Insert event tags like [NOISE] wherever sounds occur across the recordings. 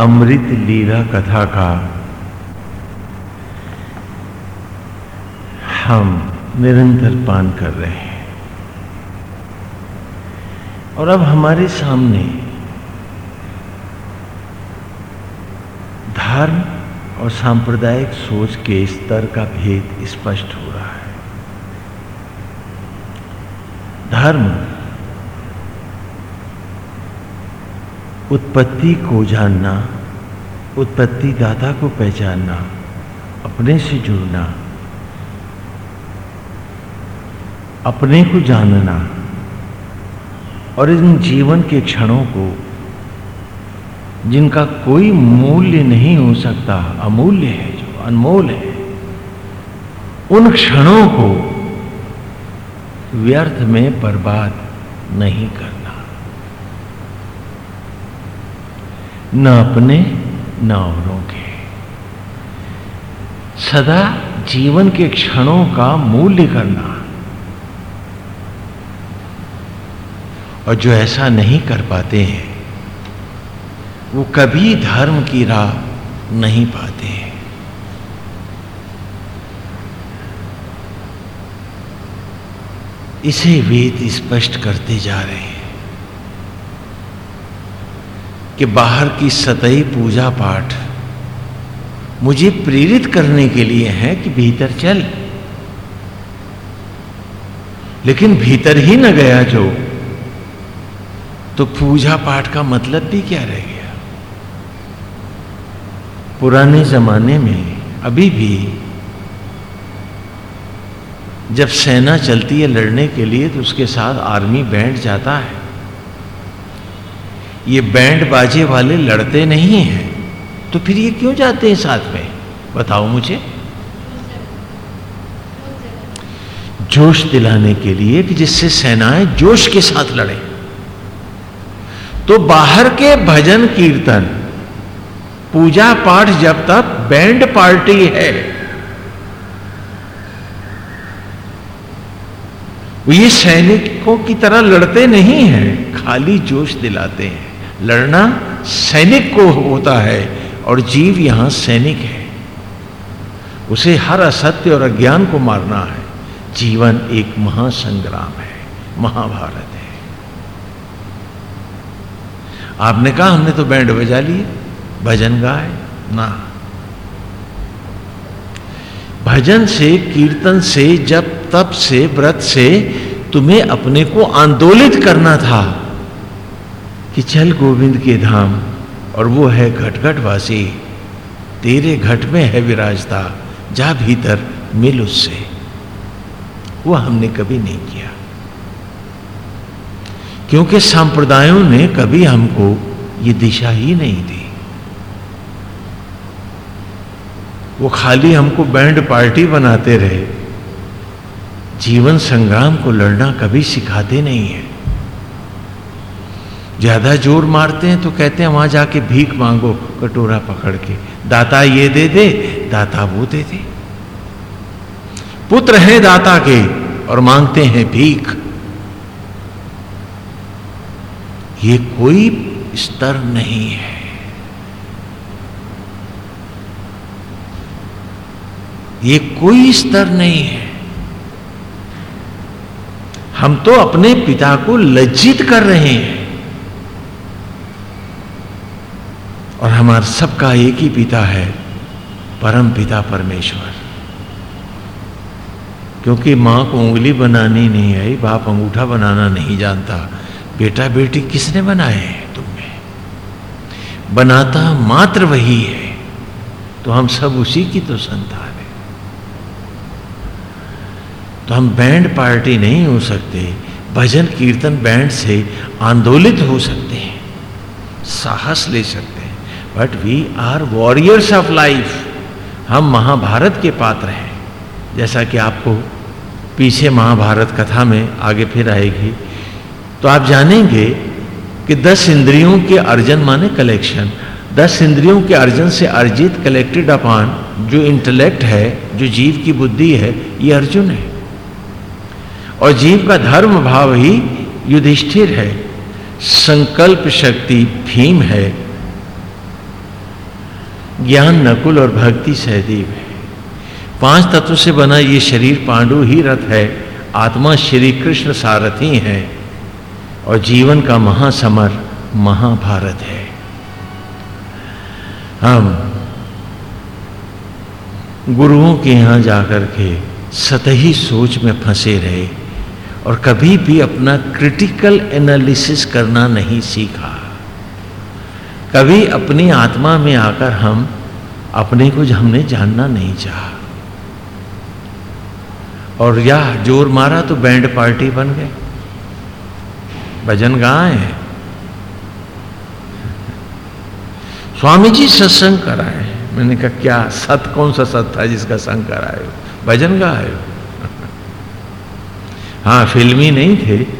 अमृत लीला कथा का। हम निरंतर पान कर रहे हैं। और अब हमारे सामने धर्म और सांप्रदायिक सोच के स्तर का भेद स्पष्ट हो रहा है। धर्म उत्पत्ति को जानना, उत्पत्ति दाता को पहचानना, अपने से जुड़ना, अपने को जानना, और इन जीवन के क्षणों को, जिनका कोई मूल्य नहीं हो सकता, अमूल्य है, जो अनमोल है, उन क्षणों को व्यर्थ में बर्बाद नहीं करना। न अपने न औरों के। सदा जीवन के क्षणों का मूल्य करना। और जो ऐसा नहीं कर पाते हैं, वो कभी धर्म की राह नहीं पाते हैं। इसे वेद स्पष्ट करते जा रहे हैं। कि बाहर की सतही पूजा पाठ मुझे प्रेरित करने के लिए है कि भीतर चल। लेकिन भीतर ही न गया जो तो पूजा पाठ का मतलब भी क्या रह गया? पुराने जमाने में, अभी भी, जब सेना चलती है लड़ने के लिए तो उसके साथ आर्मी बैंड जाता है। ये बैंड बाजे वाले लड़ते नहीं हैं। तो फिर ये क्यों जाते हैं साथ में? बताओ मुझे। जोश दिलाने के लिए कि जिससे सेनाएँ जोश के साथ लड़े। तो बाहर के भजन कीर्तन, पूजा पाठ जब तक बैंड पार्टी है। ये सैनिकों की तरह लड़ते नहीं हैं, खाली जोश दिलाते हैं। लड़ना सैनिक को होता है और जीव यहाँ सैनिक है। उसे हर असत्य और अज्ञान को मारना है। जीवन एक महासंग्राम है, महाभारत है। आपने कहा, हमने तो बैंड बजा लिए, भजन गाए, ना। भजन से, कीर्तन से जब तप से, व्रत से तुम्हें अपने को आंदोलित करना था। कि चल गोविंद के धाम, और वो है घटघट वासी। तेरे घट में है विराजता, जा भीतर मिल उससे। वो हमने कभी नहीं किया। क्योंकि संप्रदायों ने कभी हमको ये दिशा ही नहीं दी। वो खाली हमको बैंड पार्टी बनाते रहे। जीवन संग्राम को लड़ना कभी सिखाते नहीं है। ज़्यादा ज़ोर मारते हैं तो कहते हैं, वहाँ जाके भीख मांगो कटोरा पकड़ के। दाता ये दे दे, दाता वो दे दे। पुत्र हैं दाता के और मांगते हैं भीख। ये कोई स्तर नहीं है। ये कोई स्तर नहीं है। हम तो अपने पिता को लज्जित कर रहे हैं। और हमारा सबका एक ही पिता है, परम पिता परमेश्वर। क्योंकि माँ को उंगली बनानी नहीं आई, बाप अंगूठा बनाना नहीं जानता बेटा बेटी किसने बनाए हैं तुम्हें बनाता मात्र वही है तो हम सब उसी की तो संतान है। तो हम बैंड पार्टी नहीं हो सकते भजन कीर्तन बैंड से आंदोलित हो सकते हैं, साहस ले सकते but we are warriors of life हम महाभारत के पात्र हैं। जैसा कि आपको पीछे महाभारत कथा में आगे फिर आएगी। तो आप जानेंगे कि दस इंद्रियों के अर्जन माने कलेक्शन दस इंद्रियों के अर्जन से अर्जित कलेक्टेड अपान जो इंटेलेक्ट है, जो जीव की बुद्धि है, ये अर्जुन है। और जीव का धर्म भाव ही युधिष्ठिर है। संकल्प शक्ति भीम है। ज्ञान, नकुल और भक्ति सहदेव है। पाँच तत्व से बना ये शरीर पांडु ही रथ है। आत्मा श्री कृष्ण सारथी है और जीवन का महासमर महाभारत है। हम गुरुओं के यहाँ जाकर के सतही सोच में फंसे रहे और कभी भी अपना क्रिटिकल एनालिसिस करना नहीं सीखा। कभी अपनी आत्मा में आकर हम अपने को हमने जानना नहीं चाहा। और या ज़ोर मारा तो बैंड पार्टी बन गए। भजन गाए हैं। स्वामी जी सत्संग कराए मैंने कहा, क्या सत कौन सा सत था जिसका संग कराए भजन गाए [LAUGHS] हाँ फिल्मी नहीं थे।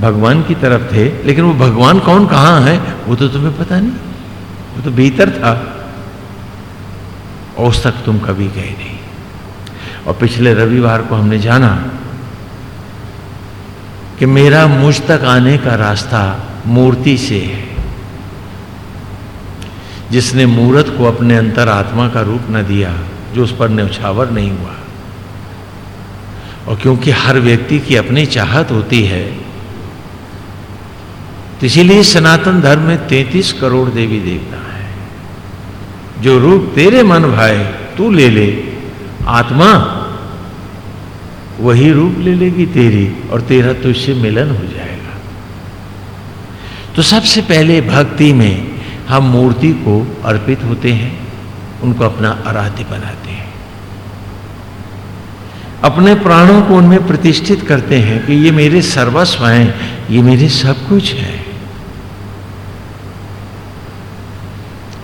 भगवान की तरफ़ थे, लेकिन वो भगवान कौन, कहाँ है, वो तो तुम्हें पता नहीं। वो तो भीतर था औस तक तुम कभी गए नहीं। और पिछले रविवार को हमने जाना कि मेरा मुझ तक आने का रास्ता मूर्ति से है, जिसने मूर्त को अपने अंतर आत्मा का रूप न दिया, जो उस पर न्यौछावर नहीं हुआ। और क्योंकि हर व्यक्ति की अपनी चाहत होती है तो इसीलिए सनातन धर्म में तैतीस करोड़ देवी देवता है। जो रूप तेरे मन भाए, तू ले ले। आत्मा वही रूप ले लेगी तेरी और तेरा तो इससे मिलन हो जाएगा। तो सबसे पहले भक्ति में हम मूर्ति को अर्पित होते हैं, उनको अपना आराध्य बनाते हैं। अपने प्राणों को उनमें प्रतिष्ठित करते हैं कि ये मेरे सर्वस्व हैं, ये मेरे सब कुछ है।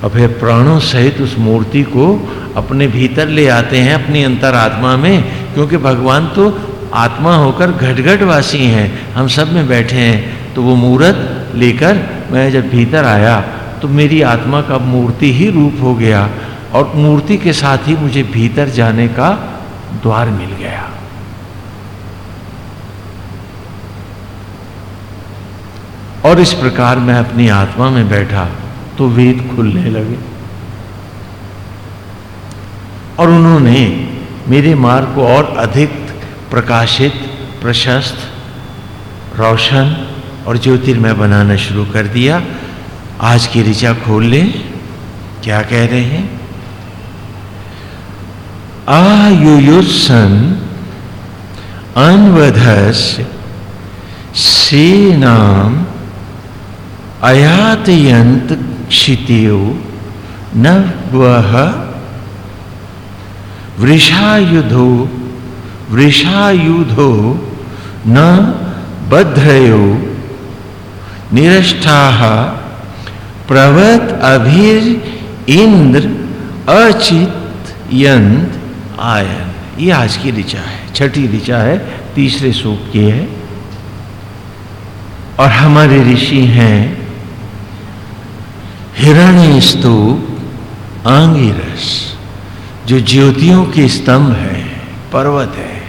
और फिर प्राणों सहित उस मूर्ति को अपने भीतर ले आते हैं, अपनी अंतरात्मा में, क्योंकि भगवान तो आत्मा होकर घट घट वासी हैं। हम सब में बैठे हैं तो वो मूर्त लेकर मैं जब भीतर आया तो मेरी आत्मा का मूर्ति ही रूप हो गया और मूर्ति के साथ ही मुझे भीतर जाने का द्वार मिल गया। और इस प्रकार मैं अपनी आत्मा में बैठा। तो वेद खुलने लगे। और उन्होंने मेरे मार्ग को और अधिक प्रकाशित, प्रशस्त, रोशन और ज्योतिर्मय बनाना शुरू कर दिया। आज की ऋचा खोल ले। क्या कह रहे हैं? आयुयुत्सन अनवधस सेनाम अयातयंत क्षितियो, न वह वृषायुधो वृषायुधो न बध्रयो। निरष्टा, प्रवत अभिर इंद्र अचित यंत आयन। ये आज की ऋचा है, छठी ऋचा है, तीसरे सूप की है। और हमारे ऋषि हैं हिरण्य स्तूप आंगिरस, जो ज्योतियों के स्तंभ है, पर्वत है।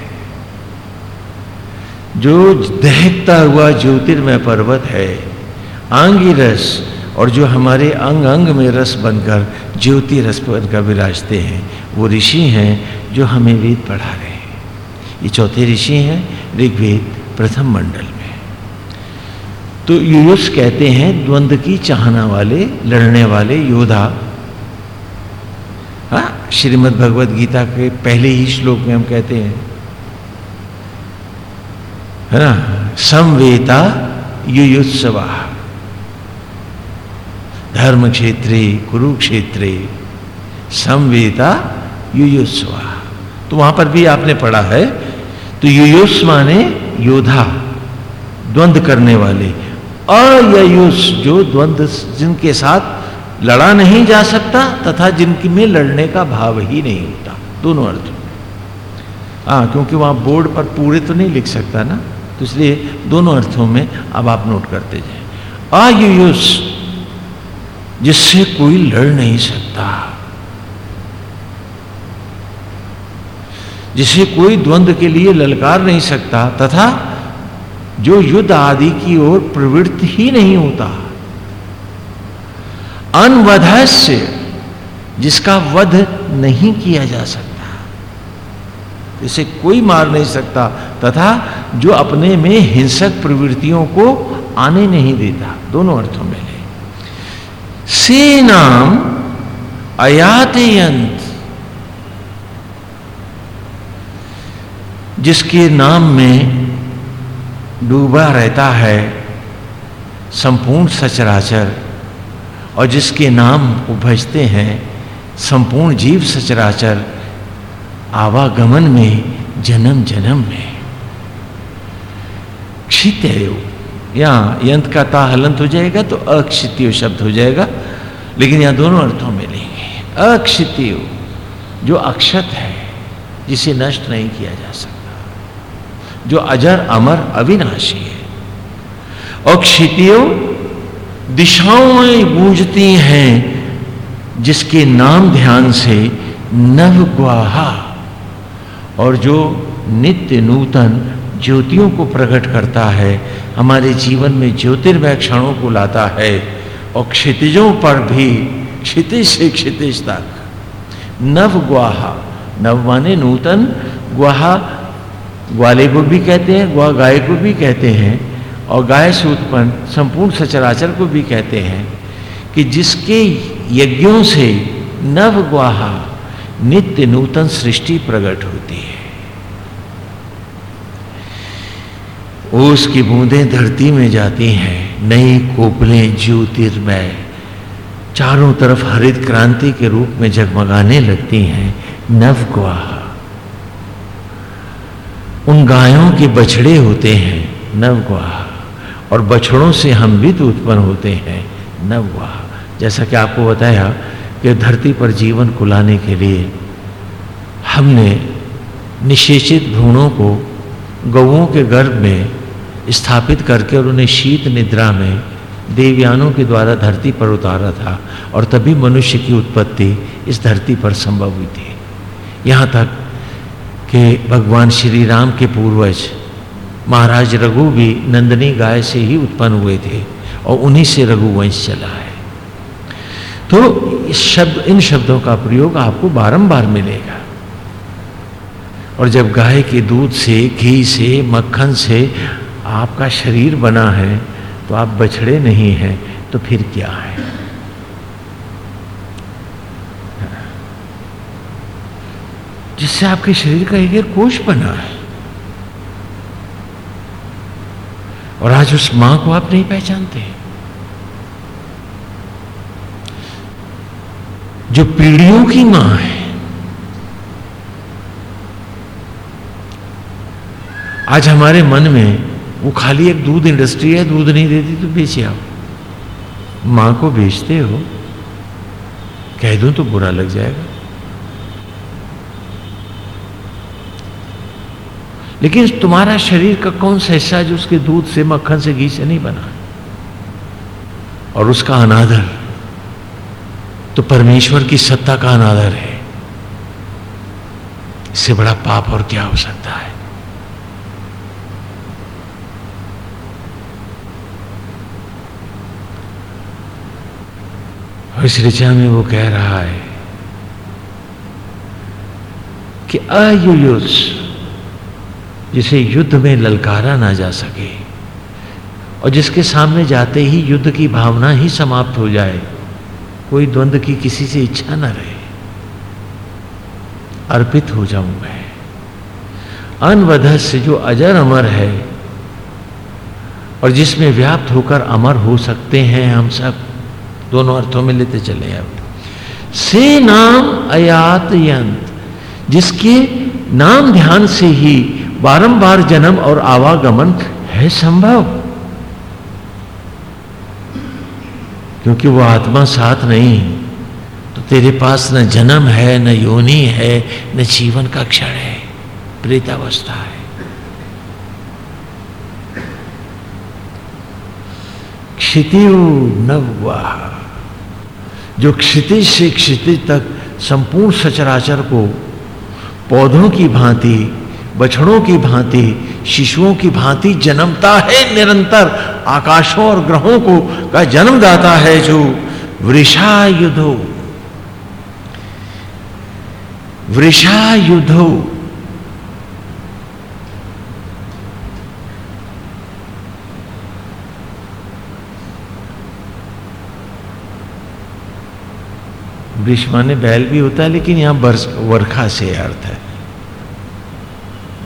जो दहकता हुआ ज्योतिर्मय पर्वत है, आंगिरस और जो हमारे अंग अंग में रस बनकर, ज्योति रस बनकर विराजते हैं, वो ऋषि हैं जो हमें वेद पढ़ा रहे हैं। ये चौथे ऋषि हैं, ऋग्वेद प्रथम मंडल तो युयुष कहते हैं, द्वंद की चाहना वाले, लड़ने वाले योद्धा। हा, श्रीमद भगवत गीता के पहले ही श्लोक में हम कहते हैं। है ना? समवेता युयुत्सवा। धर्म क्षेत्रे कुरुक्षेत्रे समवेता युयुत्सवा। तो वहाँ पर भी आपने पढ़ा है तो युयुष माने योद्धा, द्वंद करने वाले। अयुष जो द्वंद जिनके साथ लड़ा नहीं जा सकता तथा जिनकी में लड़ने का भाव ही नहीं होता। दोनों अर्थ हाँ क्योंकि वहाँ बोर्ड पर पूरे तो नहीं लिख सकता ना तो इसलिए दोनों अर्थों में अब आप नोट करते जाए। आयुष जिससे कोई लड़ नहीं सकता जिसे कोई द्वंद के लिए ललकार नहीं सकता, तथा जो युद्ध आदि की ओर प्रवृत्त ही नहीं होता। अनवधस्य, जिसका वध नहीं किया जा सकता। इसे कोई मार नहीं सकता, तथा जो अपने में हिंसक प्रवृत्तियों को आने नहीं देता, दोनों अर्थों में ले से नाम अयातयंत, जिसके नाम में डूबा रहता है, संपूर्ण सचराचर, और जिसके नाम को भजते हैं, संपूर्ण जीव सचराचर, आवागमन में, जन्म जन्म में। क्षित्यो यहाँ यंत का ता हलंत हो जाएगा तो अक्षित्यो शब्द हो जाएगा, लेकिन यहाँ दोनों अर्थों में लेंगे अक्षित्यो, जो अक्षत है, जिसे नष्ट नहीं किया जा सकता। जो अजर, अमर, अविनाशी है। और क्षितियो दिशाओं में गूंजती हैं, जिसके नाम ध्यान से नव ग्वाहा और जो नित्य नूतन ज्योतियों को प्रकट करता है, हमारे जीवन में ज्योतिर्मय क्षणों को लाता है और क्षितिजों पर भी क्षितिज से क्षितिज तक। नव ग्वाहा, नव माने नूतन ग्वाहा ग्वाले को भी कहते हैं, ग्वा गाय को भी कहते हैं और गाय से उत्पन्न संपूर्ण सचराचर को भी कहते हैं कि जिसके यज्ञों से नव ग्वाहा नित्य नूतन सृष्टि प्रकट होती है। ओस की बूंदें धरती में जाती हैं, नई कोपलें ज्योतिर्मय, चारों तरफ़ हरित क्रांति के रूप में जगमगाने लगती हैं नव ग्वाह। उन गायों के बछड़े होते हैं नव ग्वाह और बछड़ों से हम भी तो उत्पन्न होते हैं नव ग्वाह जैसा कि आपको बताया कि धरती पर जीवन को लाने के लिए हमने निशेषित भ्रूणों को गौओं के गर्भ में स्थापित करके और उन्हें शीत निद्रा में देवयानों के द्वारा धरती पर उतारा था और तभी मनुष्य की उत्पत्ति इस धरती पर संभव हुई थी। यहाँ तक कि भगवान श्री राम के पूर्वज महाराज रघु भी नंदनी गाय से ही उत्पन्न हुए थे और उन्हीं से रघुवंश चला है। तो शब्द, इन शब्दों का प्रयोग आपको बारंबार मिलेगा। और जब गाय के दूध से, घी से, मक्खन से आपका शरीर बना है तो आप बछड़े नहीं हैं तो फिर क्या है? जिससे आपके शरीर का एक कोष बना है। और आज उस माँ को आप नहीं पहचानते। जो पीढ़ियों की माँ है। आज हमारे मन में वो खाली एक दूध इंडस्ट्री है, दूध नहीं देती तो बेचे आओ माँ को बेचते हो, कह दूँ तो बुरा लग जाएगा। लेकिन तुम्हारा शरीर का कौन सा हिस्सा जो उसके दूध से, मक्खन से, घी से नहीं बना? और उसका अनादर तो परमेश्वर की सत्ता का अनादर है। इससे बड़ा पाप और क्या हो सकता है? इस ऋचा में वो कह रहा है कि अयुयुष जिसे युद्ध में ललकारा ना जा सके और जिसके सामने जाते ही युद्ध की भावना ही समाप्त हो जाए, कोई द्वंद्व की किसी से इच्छा ना रहे। अर्पित हो जाऊँ मैं। अनवध से जो अजर अमर है और जिसमें व्याप्त होकर अमर हो सकते हैं हम सब, दोनों अर्थों में लेते चले अब। से नाम अयात यंत, जिसके नाम ध्यान से ही बारंबार जन्म और आवागमन है संभव। क्योंकि वो आत्मा साथ नहीं तो तेरे पास न जन्म है, न योनि है, न जीवन का क्षण है, प्रेतावस्था है। क्षितिव नववाह, जो क्षितिज से क्षितिज तक संपूर्ण सचराचर को पौधों की भांति बछड़ों की भांति, शिशुओं की भांति जन्मता है निरंतर। आकाशों और ग्रहों को का जन्म दाता है जो वृषा युद्धो वृषा युद्धो ने बैल भी होता है, लेकिन यहाँ वर्षा से अर्थ है।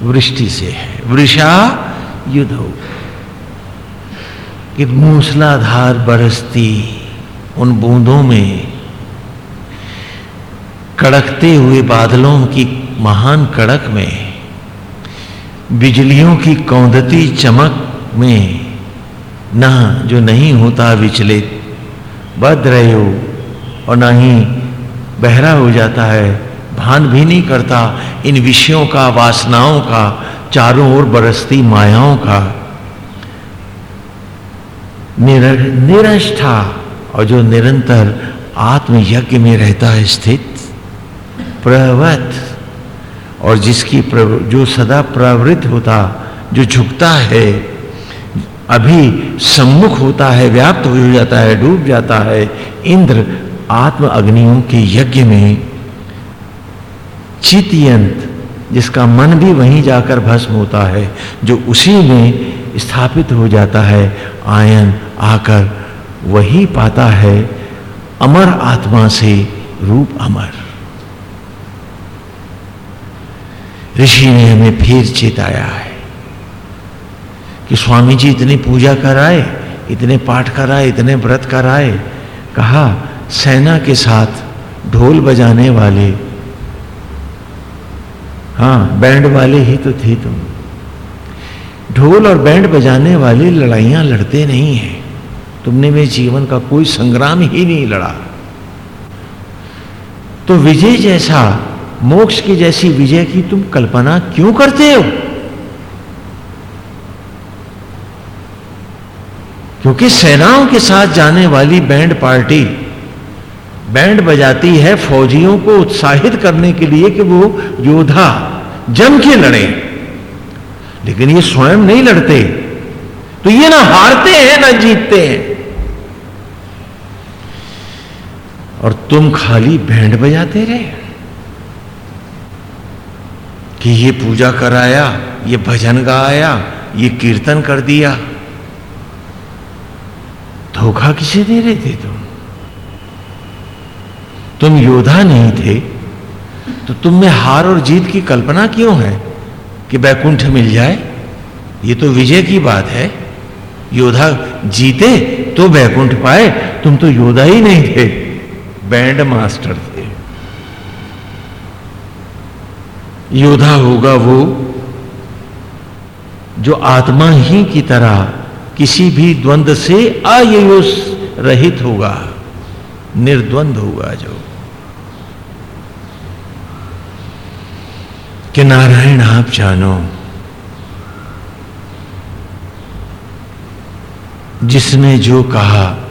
वृष्टि से है। वृषा युद्ध हो कि मूसलाधार बरसती उन बूंदों में कड़कते हुए बादलों की महान कड़क में, बिजलियों की कौंदती चमक में ना जो नहीं होता विचलित, बद रहे हो और ना ही बहरा हो जाता है भान भी नहीं करता इन विषयों का वासनाओं का चारों ओर बरसती मायाओं का। निर, निरष्ठा और जो निरंतर आत्मयज्ञ में रहता है स्थित प्रवत और जिसकी जो सदा प्रवृत्त होता जो झुकता है अभी सम्मुख होता है व्याप्त हो जाता है डूब जाता है इंद्र आत्म अग्नियों के यज्ञ में चितयंत, जिसका मन भी वहीं जाकर भस्म होता है, जो उसी में स्थापित हो जाता है, आयन आकर वही पाता है, अमर आत्मा से रूप अमर। ऋषि ने हमें फिर चेताया है कि स्वामी जी इतनी पूजा कराए, इतने पाठ कराए, इतने व्रत कराए, कहा सेना के साथ ढोल बजाने वाले हाँ बैंड वाले ही तो थे तुम। ढोल और बैंड बजाने वाले लड़ाइयाँ लड़ते नहीं हैं। तुमने मेरे जीवन का कोई संग्राम ही नहीं लड़ा। तो विजय जैसा, मोक्ष की जैसी विजय की तुम कल्पना क्यों करते हो? क्योंकि सेनाओं के साथ जाने वाली बैंड पार्टी बैंड बजाती है फौजियों को उत्साहित करने के लिए कि वो योद्धा जम के लड़े। लेकिन ये स्वयं नहीं लड़ते। तो ये ना हारते हैं, ना जीतते हैं। और तुम खाली बैंड बजाते रहे कि ये पूजा कराया, ये भजन गाया, ये कीर्तन कर दिया। धोखा किसे दे रहे थे तुम? तुम योद्धा नहीं थे तो तुम में हार और जीत की कल्पना क्यों है कि बैकुंठ मिल जाए? ये तो विजय की बात है। योद्धा जीते तो बैकुंठ पाए, तुम तो योद्धा ही नहीं थे, बैंड मास्टर थे। योद्धा होगा वो जो आत्मा ही की तरह किसी भी द्वंद से अयुष रहित होगा, निर्द्वंद होगा जो। कि नारायण, आप जानो। जिसने जो कहा,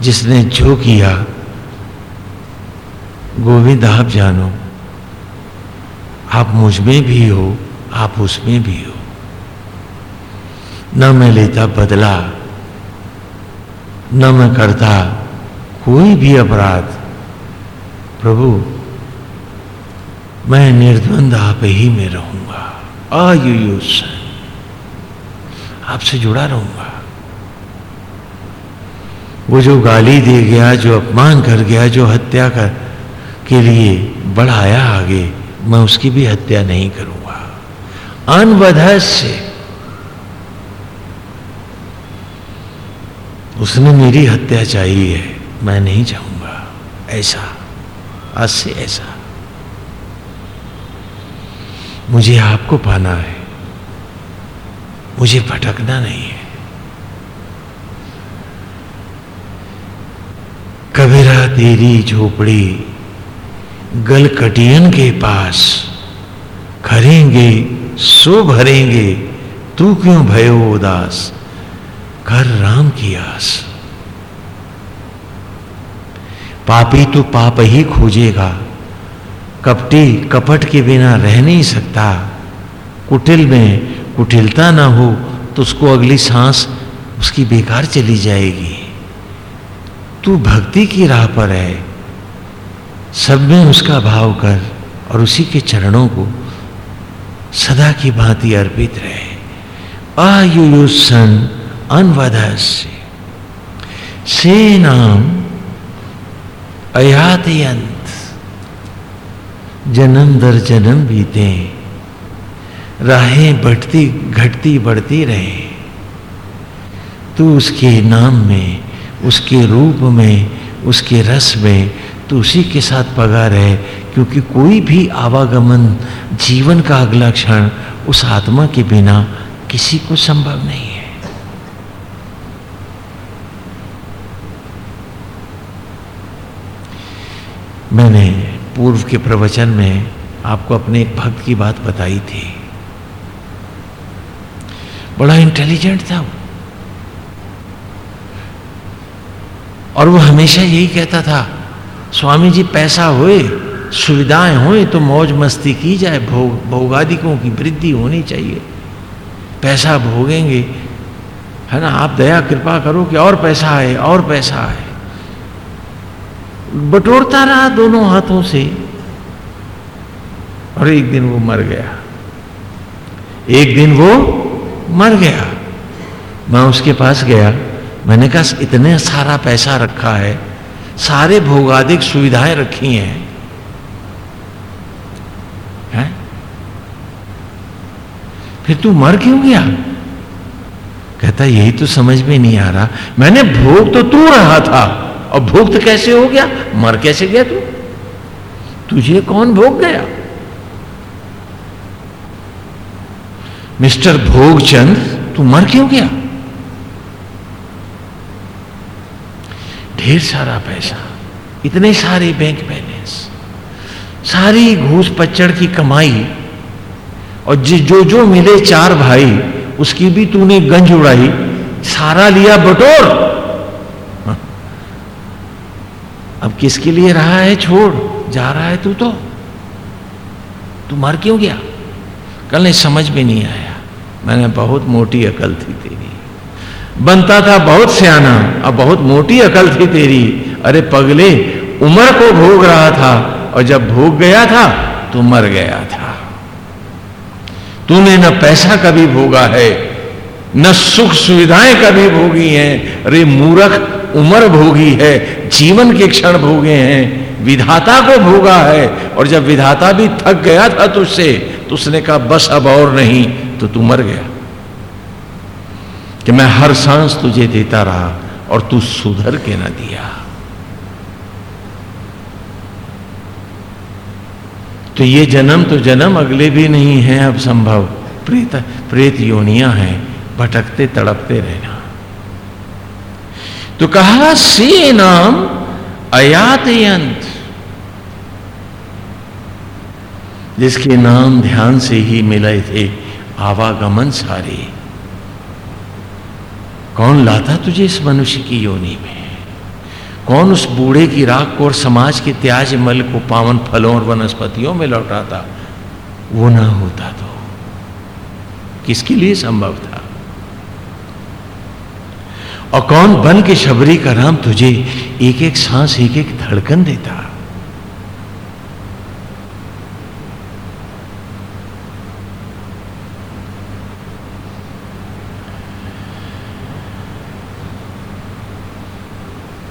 जिसने जो किया, गोविंद, आप जानो। आप मुझमें भी हो, आप उसमें भी हो। न मैं लेता बदला, न मैं करता कोई भी अपराध। प्रभु मैं निर्द्वंद आप ही में रहूँगा। आयुष आपसे जुड़ा रहूँगा। वो जो गाली दे गया, जो अपमान कर गया, जो हत्या कर के लिए बढ़ाया आगे, मैं उसकी भी हत्या नहीं करूँगा। अनवध से उसने मेरी हत्या चाहिए, मैं नहीं चाहूँगा। ऐसा, आज से ऐसा। मुझे आपको पाना है। मुझे भटकना नहीं है। कबीरा तेरी झोपड़ी गलकटियन के पास खरेंगे, सो भरेंगे। तू क्यों भयो उदास? कर राम की आस। पापी तो पाप ही खोजेगा। कपटी कपट के बिना रह नहीं सकता। कुटिल में कुटिलता ना हो तो उसको अगली सांस उसकी बेकार चली जाएगी। तू भक्ति की राह पर है। सब में उसका भाव कर और उसी के चरणों को सदा की भांति अर्पित रहे। आयुयुसन अनवधस्य से नाम अयातयंत जन्म दर जन्म बीते। राहें बढ़ती, घटती, बढ़ती रहे। तू उसके नाम में, उसके रूप में, उसके रस में तो उसी के साथ पगा रहे, क्योंकि कोई भी आवागमन, जीवन का अगला क्षण, उस आत्मा के बिना किसी को संभव नहीं है मैंने पूर्व के प्रवचन में आपको अपने एक भक्त की बात बताई थी। बड़ा इंटेलिजेंट था वो। और वो हमेशा यही कहता था स्वामी जी पैसा होए, सुविधाएँ होए तो मौज मस्ती की जाए, भोग, भोगादिकों की वृद्धि होनी चाहिए। पैसा भोगेंगे, है ना? आप दया, कृपा करो कि और पैसा आए, और पैसा आए। बटोरता रहा दोनों हाथों से। और एक दिन वो मर गया। एक दिन वो मर गया। मैं उसके पास गया। मैंने कहा, इतने सारा पैसा रखा है। सारे भोगादिक सुविधाएँ रखी हैं। है? फिर तू मर क्यों गया? कहता, यही तो समझ में नहीं आ रहा। मैंने भोग तो तू रहा था। और तो कैसे हो गया? मर कैसे गया तू? तुझे कौन भोग गया? मिस्टर भोगचंद, तू मर क्यों गया? ढेर सारा पैसा, इतने सारे बैंक बैलेंस सारी घूस पच्चड़ की कमाई, और जो जो मिले चार भाई, उसकी भी तूने गंज उड़ाई, सारा लिया बटोर हाँ। अब किसके लिए रहा है छोड़? जा रहा है तू तो। तू मर क्यों गया? कल नहीं, समझ में नहीं आया। मैंने बहुत मोटी अकल थी तेरी। बनता था बहुत सियाना, अब बहुत मोटी अकल थी तेरी। अरे पगले, उम्र को भोग रहा था, और जब भोग गया था तो मर गया था। तूने न पैसा कभी भोगा है, न सुख सुविधाएँ कभी भोगी हैं। अरे मूर्ख, उम्र भोगी है जीवन के क्षण भोगे हैं, विधाता को भोगा है, और जब विधाता भी थक गया था तुझसे तो उसने कहा, बस अब और नहीं तो तू मर गया। कि मैं हर सांस तुझे देता रहा, और तू सुधर के ना दिया। तो ये जन्म तो जन्म, अगले भी नहीं है अब संभव। प्रेत प्रेत योनिया है, भटकते तड़पते रहना। तो कहा से नाम अयातयंत। जिसके नाम ध्यान से ही मिले थे, आवागमन सारे। कौन लाता तुझे इस मनुष्य की योनि में? कौन उस बूढ़े की राख को और समाज के त्याज मल को पावन फलों और वनस्पतियों में लौटाता? वो ना होता तो किसके लिए संभव था? और कौन बन के शबरी का राम तुझे एक एक सांस एक एक धड़कन देता?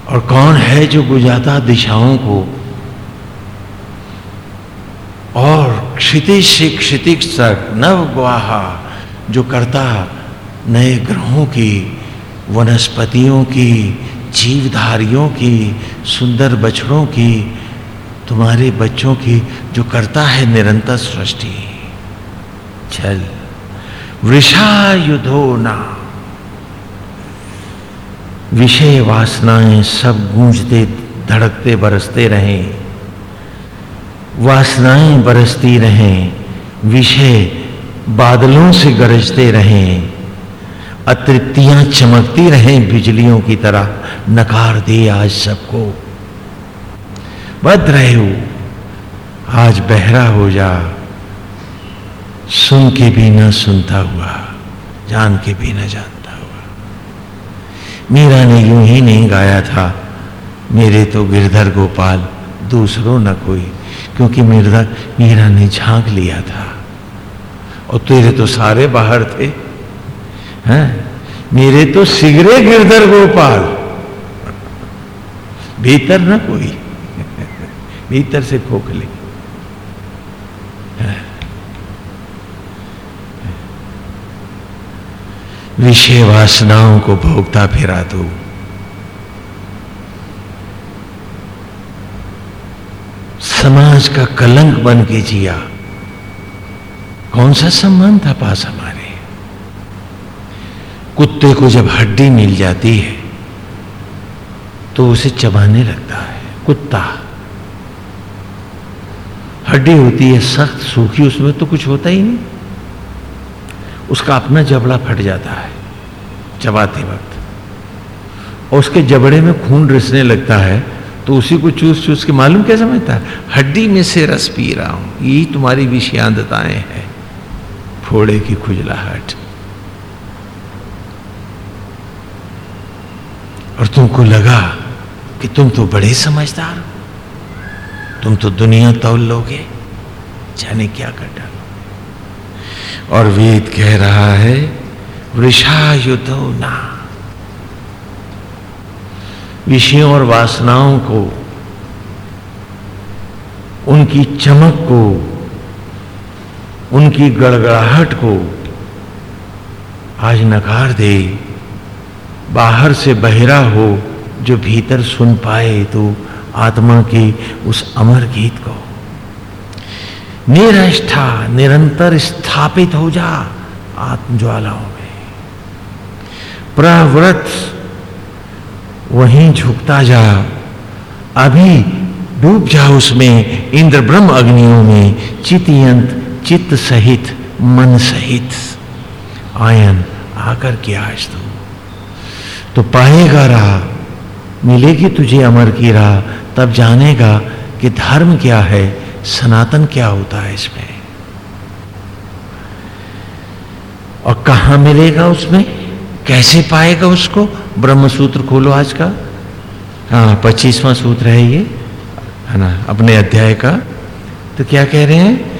और कौन है जो बुझाता दिशाओं को? और क्षितिज से क्षितिज तक नव गुआहा जो करता नए ग्रहों की वनस्पतियों की, जीवधारियों की, सुंदर बछड़ों की, तुम्हारे बच्चों की जो करता है निरंतर सृष्टि। चल वृषा युधो ना विषय वासनाएँ सब गूंजते, धड़कते, बरसते रहें। वासनाएँ बरसती रहें, विषय बादलों से गरजते रहें। अतृप्तियाँ चमकती रहें बिजलियों की तरह। नकार दे आज सबको। बद रहे हो। आज बहरा हो जा। सुन के भी ना सुनता हुआ, जान के भी ना हुआ। मीरा ने यूँ ही नहीं गाया था। मेरे तो गिरधर गोपाल, दूसरों न कोई, क्योंकि मीरा मीरा ने झाँक लिया था। और तेरे तो सारे बाहर थे। हैं? मेरे तो सिगरे गिरधर गोपाल। भीतर ना कोई। [LAUGHS] भीतर से खोखले विषय वासनाओं को भोगता फिरा तू समाज का कलंक बन के जिया। कौन सा सम्मान था पास हमारे? कुत्ते को जब हड्डी मिल जाती है तो उसे चबाने लगता है, कुत्ता। हड्डी होती है, सख्त, सूखी, उसमें तो कुछ होता ही नहीं। उसका अपना जबड़ा फट जाता है, चबाते वक्त। और उसके जबड़े में खून रिसने लगता है तो उसी को चूस चूस के मालूम क्या समझता है? हड्डी में से रस पी रहा हूँ यही तुम्हारी विषयांतताएँ हैं, फोड़े की खुजलाहट। और तुमको लगा कि तुम तो बड़े समझदार हो। तुम तो दुनिया तोल लोगे, जाने क्या कर डालो और वेद कह रहा है वृषा युद्धो ना। विषयों और वासनाओं को, उनकी चमक को, उनकी गड़गड़ाहट को आज नकार दे। बाहर से बहरा हो, जो भीतर सुन पाए तो आत्मा के उस अमर गीत को। निरष्ठा, निरंतर स्थापित हो जा आत्मज्वालाओं में प्रवृत वहीं झुकता जा, अभी डूब जा उसमें इंद्र ब्रह्म अग्नियों में, चितियंत, चित्त सहित, मन सहित, आयन आकर के आज तू। तो पाएगा रहा, मिलेगी तुझे अमर की राह, तब जानेगा कि धर्म क्या है, सनातन क्या होता है इसमें। और कहा मिलेगा उसमें? कैसे पाएगा उसको? ब्रह्म सूत्र खोलो आज का। हाँ पच्चीसवां सूत्र है ये, है ना, अपने अध्याय का। तो क्या कह रहे हैं?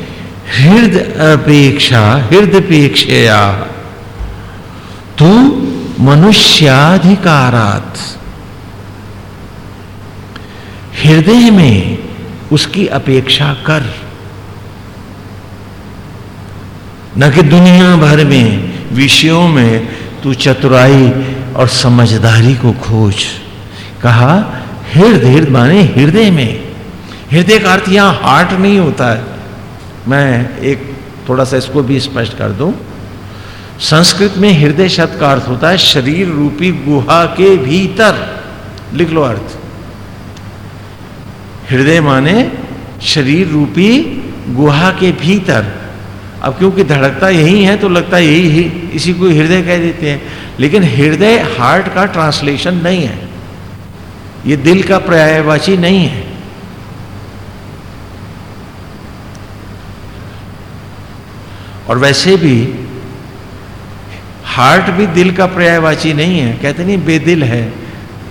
हृदय अपेक्षा हृदय अपेक्षा तू मनुष्याधिकारात। हृदय में उसकी अपेक्षा कर। न कि दुनिया भर में, विषयों में तू चतुराई और समझदारी को खोज। कहा, हृदय हृदय माने हृदय में। हृदय का अर्थ यहाँ हार्ट नहीं होता है। मैं एक थोड़ा सा इसको भी स्पष्ट कर दूँ। संस्कृत में हृदय शब्द का अर्थ होता है शरीर रूपी गुहा के भीतर। लिख लो अर्थ। हृदय माने शरीर रूपी गुहा के भीतर। अब क्योंकि धड़कता यही है तो लगता यही ही, इसी को हृदय कह देते हैं। लेकिन हृदय हार्ट का ट्रांसलेशन नहीं है। ये दिल का पर्यायवाची नहीं है। और वैसे भी हार्ट भी दिल का पर्यायवाची नहीं है। कहते नहीं, बेदिल है।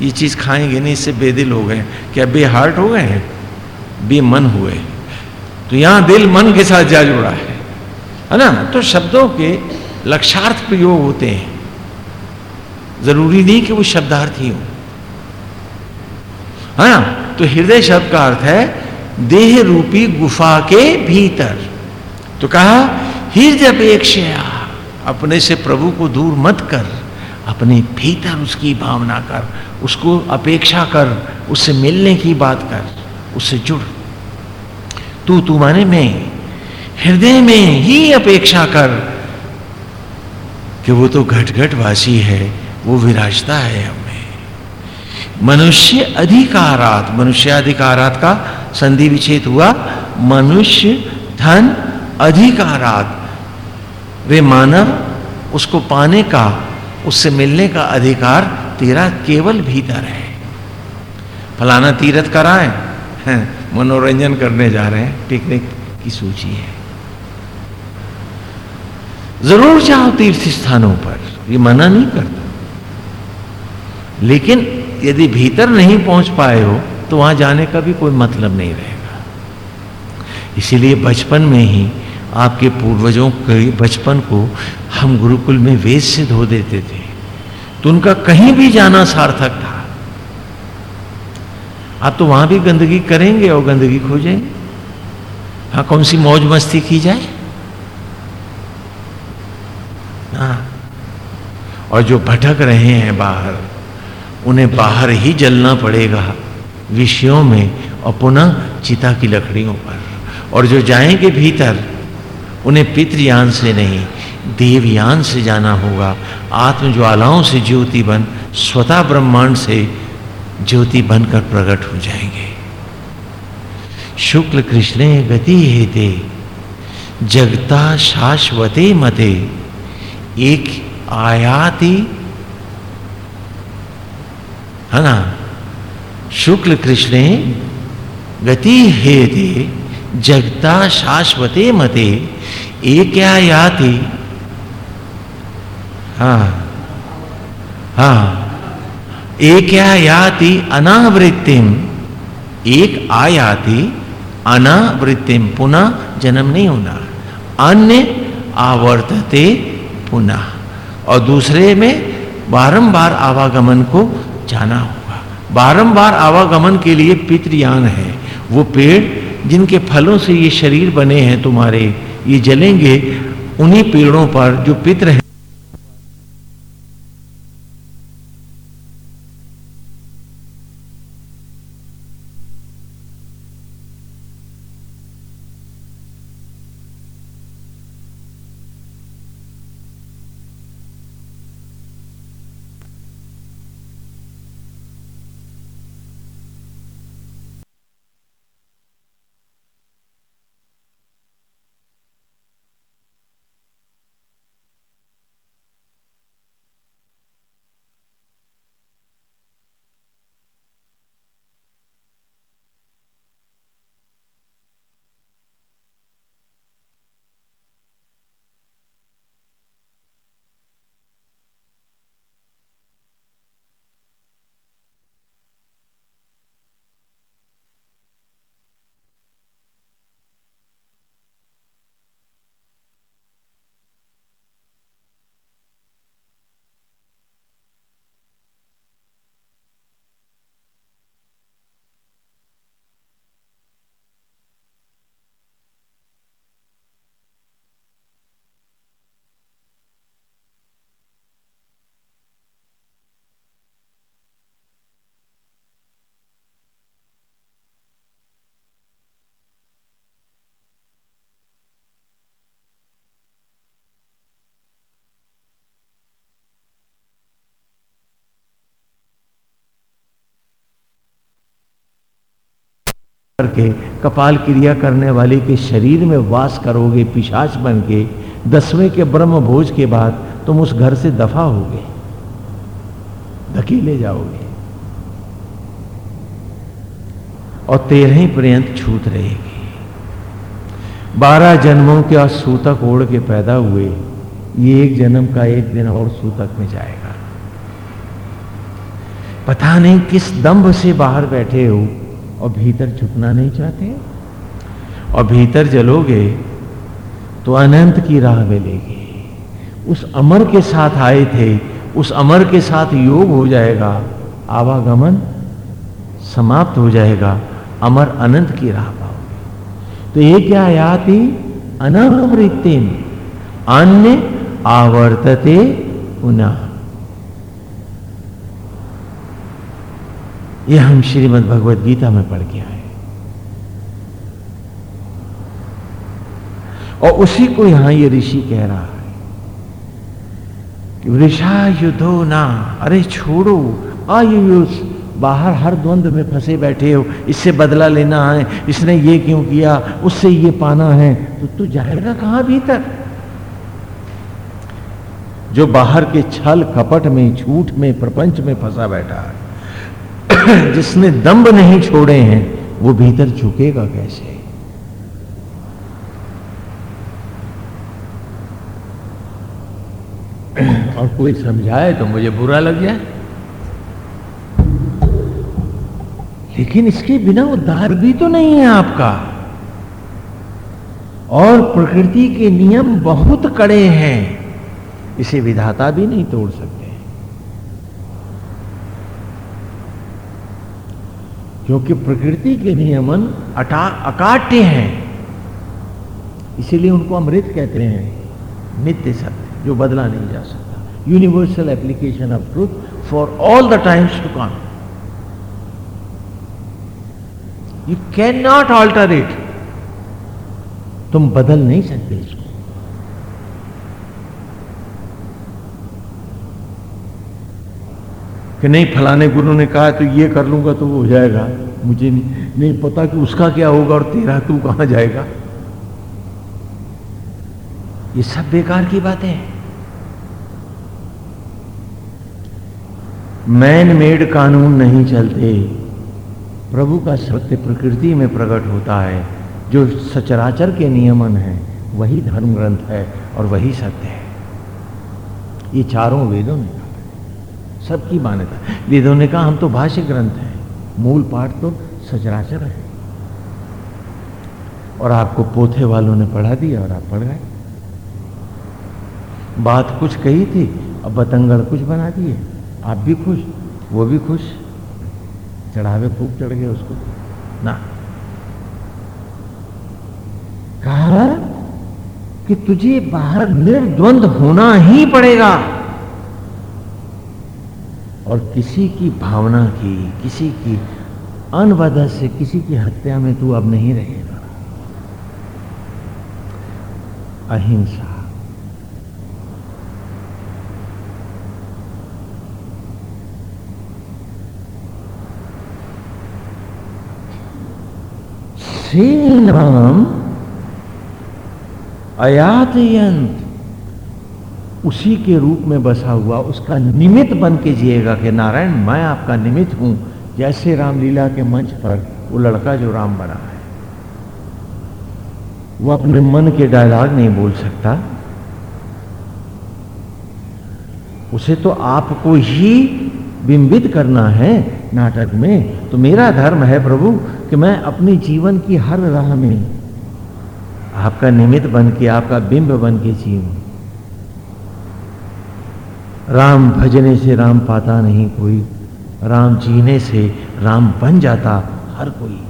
ये चीज़ खाएँगे नहीं, इससे बेदिल हो गए क्या बे हार्ट हो गए हैं? बे मन हुए तो यहाँ दिल मन के साथ जा जुड़ा है। है ना? तो शब्दों के लक्षार्थ प्रयोग होते हैं। ज़रूरी नहीं कि वो शब्दार्थ ही हो। है ना? तो हृदय शब्द का अर्थ है, देह रूपी गुफा के भीतर। तो कहा हृदय अपेक्षा अपने से प्रभु को दूर मत कर, अपने भीतर उसकी भावना कर, उसको अपेक्षा कर, उससे मिलने की बात कर, उससे जुड़। तू तू माने मैं, हृदय में ही अपेक्षा कर कि वो तो घट घट वासी है, वो विराजता है हमें। मनुष्य अधिकारात, मनुष्याधिकारात का संधि विच्छेद हुआ, मनुष्य धन अधिकारात। वे मानव, उसको पाने का, उससे मिलने का अधिकार तेरा केवल भीतर है। फलाना तीर्थ कराए, हैं, मनोरंजन करने जा रहे हैं, पिकनिक की सूची है। ज़रूर जाओ तीर्थ स्थानों पर, ये मना नहीं करता। लेकिन यदि भीतर नहीं पहुँच पाए हो तो वहाँ जाने का भी कोई मतलब नहीं रहेगा। इसीलिए बचपन में ही आपके पूर्वजों के बचपन को हम गुरुकुल में वेद से धो देते थे। तो उनका कहीं भी जाना सार्थक था। आप तो वहाँ भी गंदगी करेंगे और गंदगी खोजेंगे हाँ कौन सी मौज मस्ती की जाए? हाँ। और जो भटक रहे हैं बाहर, उन्हें बाहर ही जलना पड़ेगा विषयों में और पुनः चिता की लकड़ियों पर। और जो जाएँगे भीतर उन्हें पितृयान से नहीं, देवयान से जाना होगा। आत्मज्वालाओं से ज्योति बन, स्वतः ब्रह्मांड से ज्योति बनकर प्रकट हो जाएँगे। शुक्ल कृष्ण, गति हेते, जगता शाश्वते मते, एक आयाति, है ना? शुक्ल कृष्ण, गति हेते, जगता शाश्वते मते एक थी हाँ? हाँ एक याति अनावृत्तिम। एक आयाति, अनावृत्तिम। पुनः जन्म नहीं होना। अन्य आवर्तते पुनः। और दूसरे में बारंबार आवागमन को जाना होगा। बारंबार आवागमन के लिए पितृयान है। वो पेड़ जिनके फलों से ये शरीर बने हैं तुम्हारे ये जलेंगे उन्हीं पेड़ों पर जो पित्र हैं करके कपाल क्रिया करने वाले के शरीर में वास करोगे, पिशाच बन के दसवें के ब्रह्म भोज के बाद तुम उस घर से दफ़ा होगे, धकीले जाओगे। और तेरह पर्यंत छूत रहेगी। बारह जन्मों के सूतक ओढ़ के पैदा हुए, ये एक जन्म का एक दिन और सूतक में जाएगा। पता नहीं किस दंभ से बाहर बैठे हो और भीतर झुकना नहीं चाहते? और भीतर जलोगे तो अनंत की राह मिलेगी। उस अमर के साथ आए थे, उस अमर के साथ योग हो जाएगा, आवागमन समाप्त हो जाएगा, अमर अनंत की राह पाओगे। तो ये क्या याति अनावृत्तिम। अन्य आवर्तते पुनः। यह हम श्रीमद् भगवद गीता में पढ़ के आए। और उसी को यहाँ ये ऋषि कह रहा है कि वृषा युद्धो ना, अरे छोड़ो आयुष बाहर हर द्वंद में फंसे बैठे हो, इससे बदला लेना है, इसने ये क्यों किया, उससे ये पाना है तो तू जाएगा कहाँ भीतर? जो बाहर के छल कपट में, झूठ में, प्रपंच में फंसा बैठा है। [COUGHS] जिसने दम्ब नहीं छोड़े हैं, वो भीतर झुकेगा कैसे? [COUGHS] और कोई समझाए तो मुझे बुरा लग जाए लेकिन इसके बिना उद्धार भी तो नहीं है आपका। और प्रकृति के नियम बहुत कड़े हैं। इसे विधाता भी नहीं तोड़ सकते। क्योंकि प्रकृति के नियमन अटा अकाट्य हैं। इसीलिए उनको अमृत कहते हैं। नित्य सत्य, जो बदला नहीं जा सकता। Universal application of truth for all the times to come you can not alter it तुम बदल नहीं सकते इसको। कि नहीं फलाने गुरु ने कहा तो ये कर लूँगा तो वो हो जाएगा। मुझे नहीं, नहीं पता कि उसका क्या होगा और तेरा तू कहाँ जाएगा। ये सब बेकार की बातें हैं। मैन मेड कानून नहीं चलते। प्रभु का सत्य प्रकृति में प्रकट होता है। जो सचराचर के नियमन है वही धर्म ग्रंथ है और वही सत्य है। ये चारों वेदों कहा सबकी मान्यता। वेदों ने कहा, हम तो भाष्य ग्रंथ हैं। मूल पाठ तो सचराचर है। और आपको पोथे वालों ने पढ़ा दिया और आप पढ़ गए। बात कुछ कही थी, अब बतंगड़ कुछ बना दिए। आप भी खुश, वो भी खुश। चढ़ावे खूब चढ़ गए उसको। ना। कहा, कि तुझे बाहर निर्द्वंद होना ही पड़ेगा। और किसी की भावना की, किसी की अनवदत से किसी की हत्या में तू अब नहीं रहेगा। अहिंसा। श्री राम अयात अयातयंत। उसी के रूप में बसा हुआ, उसका निमित्त बन के जिएगा कि, नारायण, मैं आपका निमित्त हूँ। जैसे रामलीला के मंच पर वो लड़का जो राम बना है। वो अपने मन के डायलॉग नहीं बोल सकता। उसे तो आपको ही बिंबित करना है नाटक में। तो मेरा धर्म है प्रभु कि मैं अपने जीवन की हर राह में आपका निमित्त बन के, आपका बिंब बन के जीव राम भजने से राम पाता नहीं कोई, राम जीने से राम बन जाता हर कोई।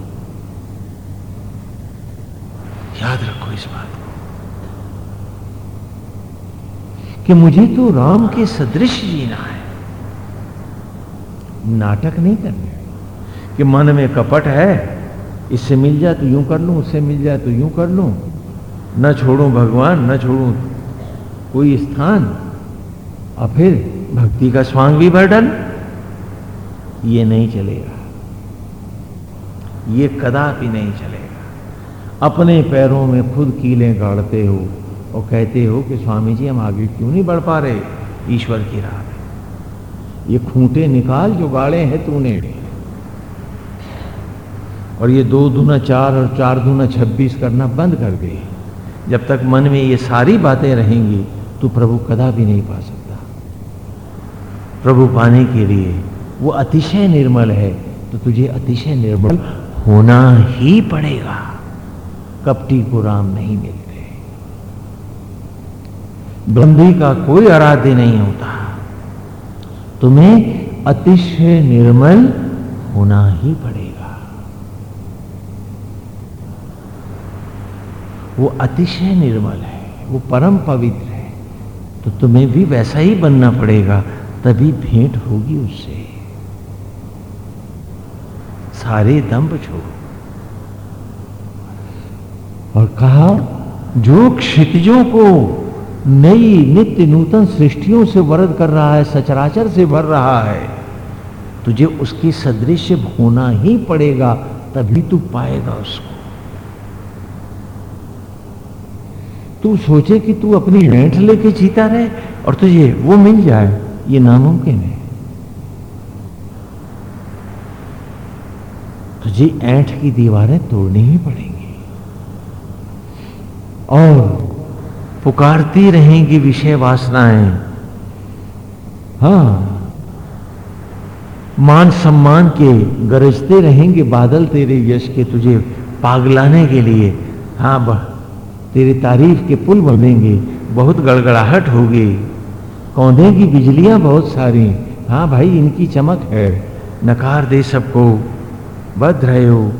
याद रखो इस बात को। कि मुझे तो राम के सदृश जीना है। नाटक नहीं करने कि मन में कपट है, इससे मिल जाए तो यूँ कर लूँ, उससे मिल जाए तो यूँ कर लूँ। न छोड़ूं भगवान, न छोड़ूं कोई स्थान। और फिर भक्ति का स्वांग भी भर डल ये नहीं चलेगा। ये कदापि नहीं चलेगा। अपने पैरों में खुद कीलें गाड़ते हो और कहते हो कि स्वामी जी हम आगे क्यों नहीं बढ़ पा रहे? ईश्वर की राह में। ये खूंटे निकाल जो गाड़े हैं तूने। और ये दो दूना चार और चार दूना छब्बीस करना बंद कर दे। जब तक मन में ये सारी बातें रहेंगी तो प्रभु कदा भी नहीं पा सकता प्रभु पाने के लिए। वो अतिशय निर्मल है तो तुझे अतिशय निर्मल होना ही पड़ेगा। कपटी को राम नहीं मिलते। बंदी का कोई आराध्य नहीं होता। तुम्हें अतिशय निर्मल होना ही पड़ेगा। वो अतिशय निर्मल है, वो परम पवित्र है तो तुम्हें भी वैसा ही बनना पड़ेगा। तभी भेंट होगी उससे। सारे दम्भ छोड़। और कहा, जो क्षितिजों को नई नित्य नूतन सृष्टियों से वरद कर रहा है, सचराचर से भर रहा है, तुझे उसकी सदृश होना ही पड़ेगा, तभी तू पाएगा उसको। तू सोचे कि तू अपनी रेंट लेके जीता रहे और तुझे वो मिल जाए। ये नामुमकिन है। तुझे ऐठ की दीवारें तोड़नी ही पड़ेंगी। और पुकारती रहेंगी विषय वासनाएँ। हाँ मान सम्मान के गरजते रहेंगे बादल तेरे यश के तुझे पागलाने के लिए। हाँ तेरी तारीफ़ के पुल बनेंगे, बहुत गड़गड़ाहट होगी। कौंधे की बिजलियाँ बहुत सारी हाँ। भाई, इनकी चमक है। नकार दे सबको। बद रहे हो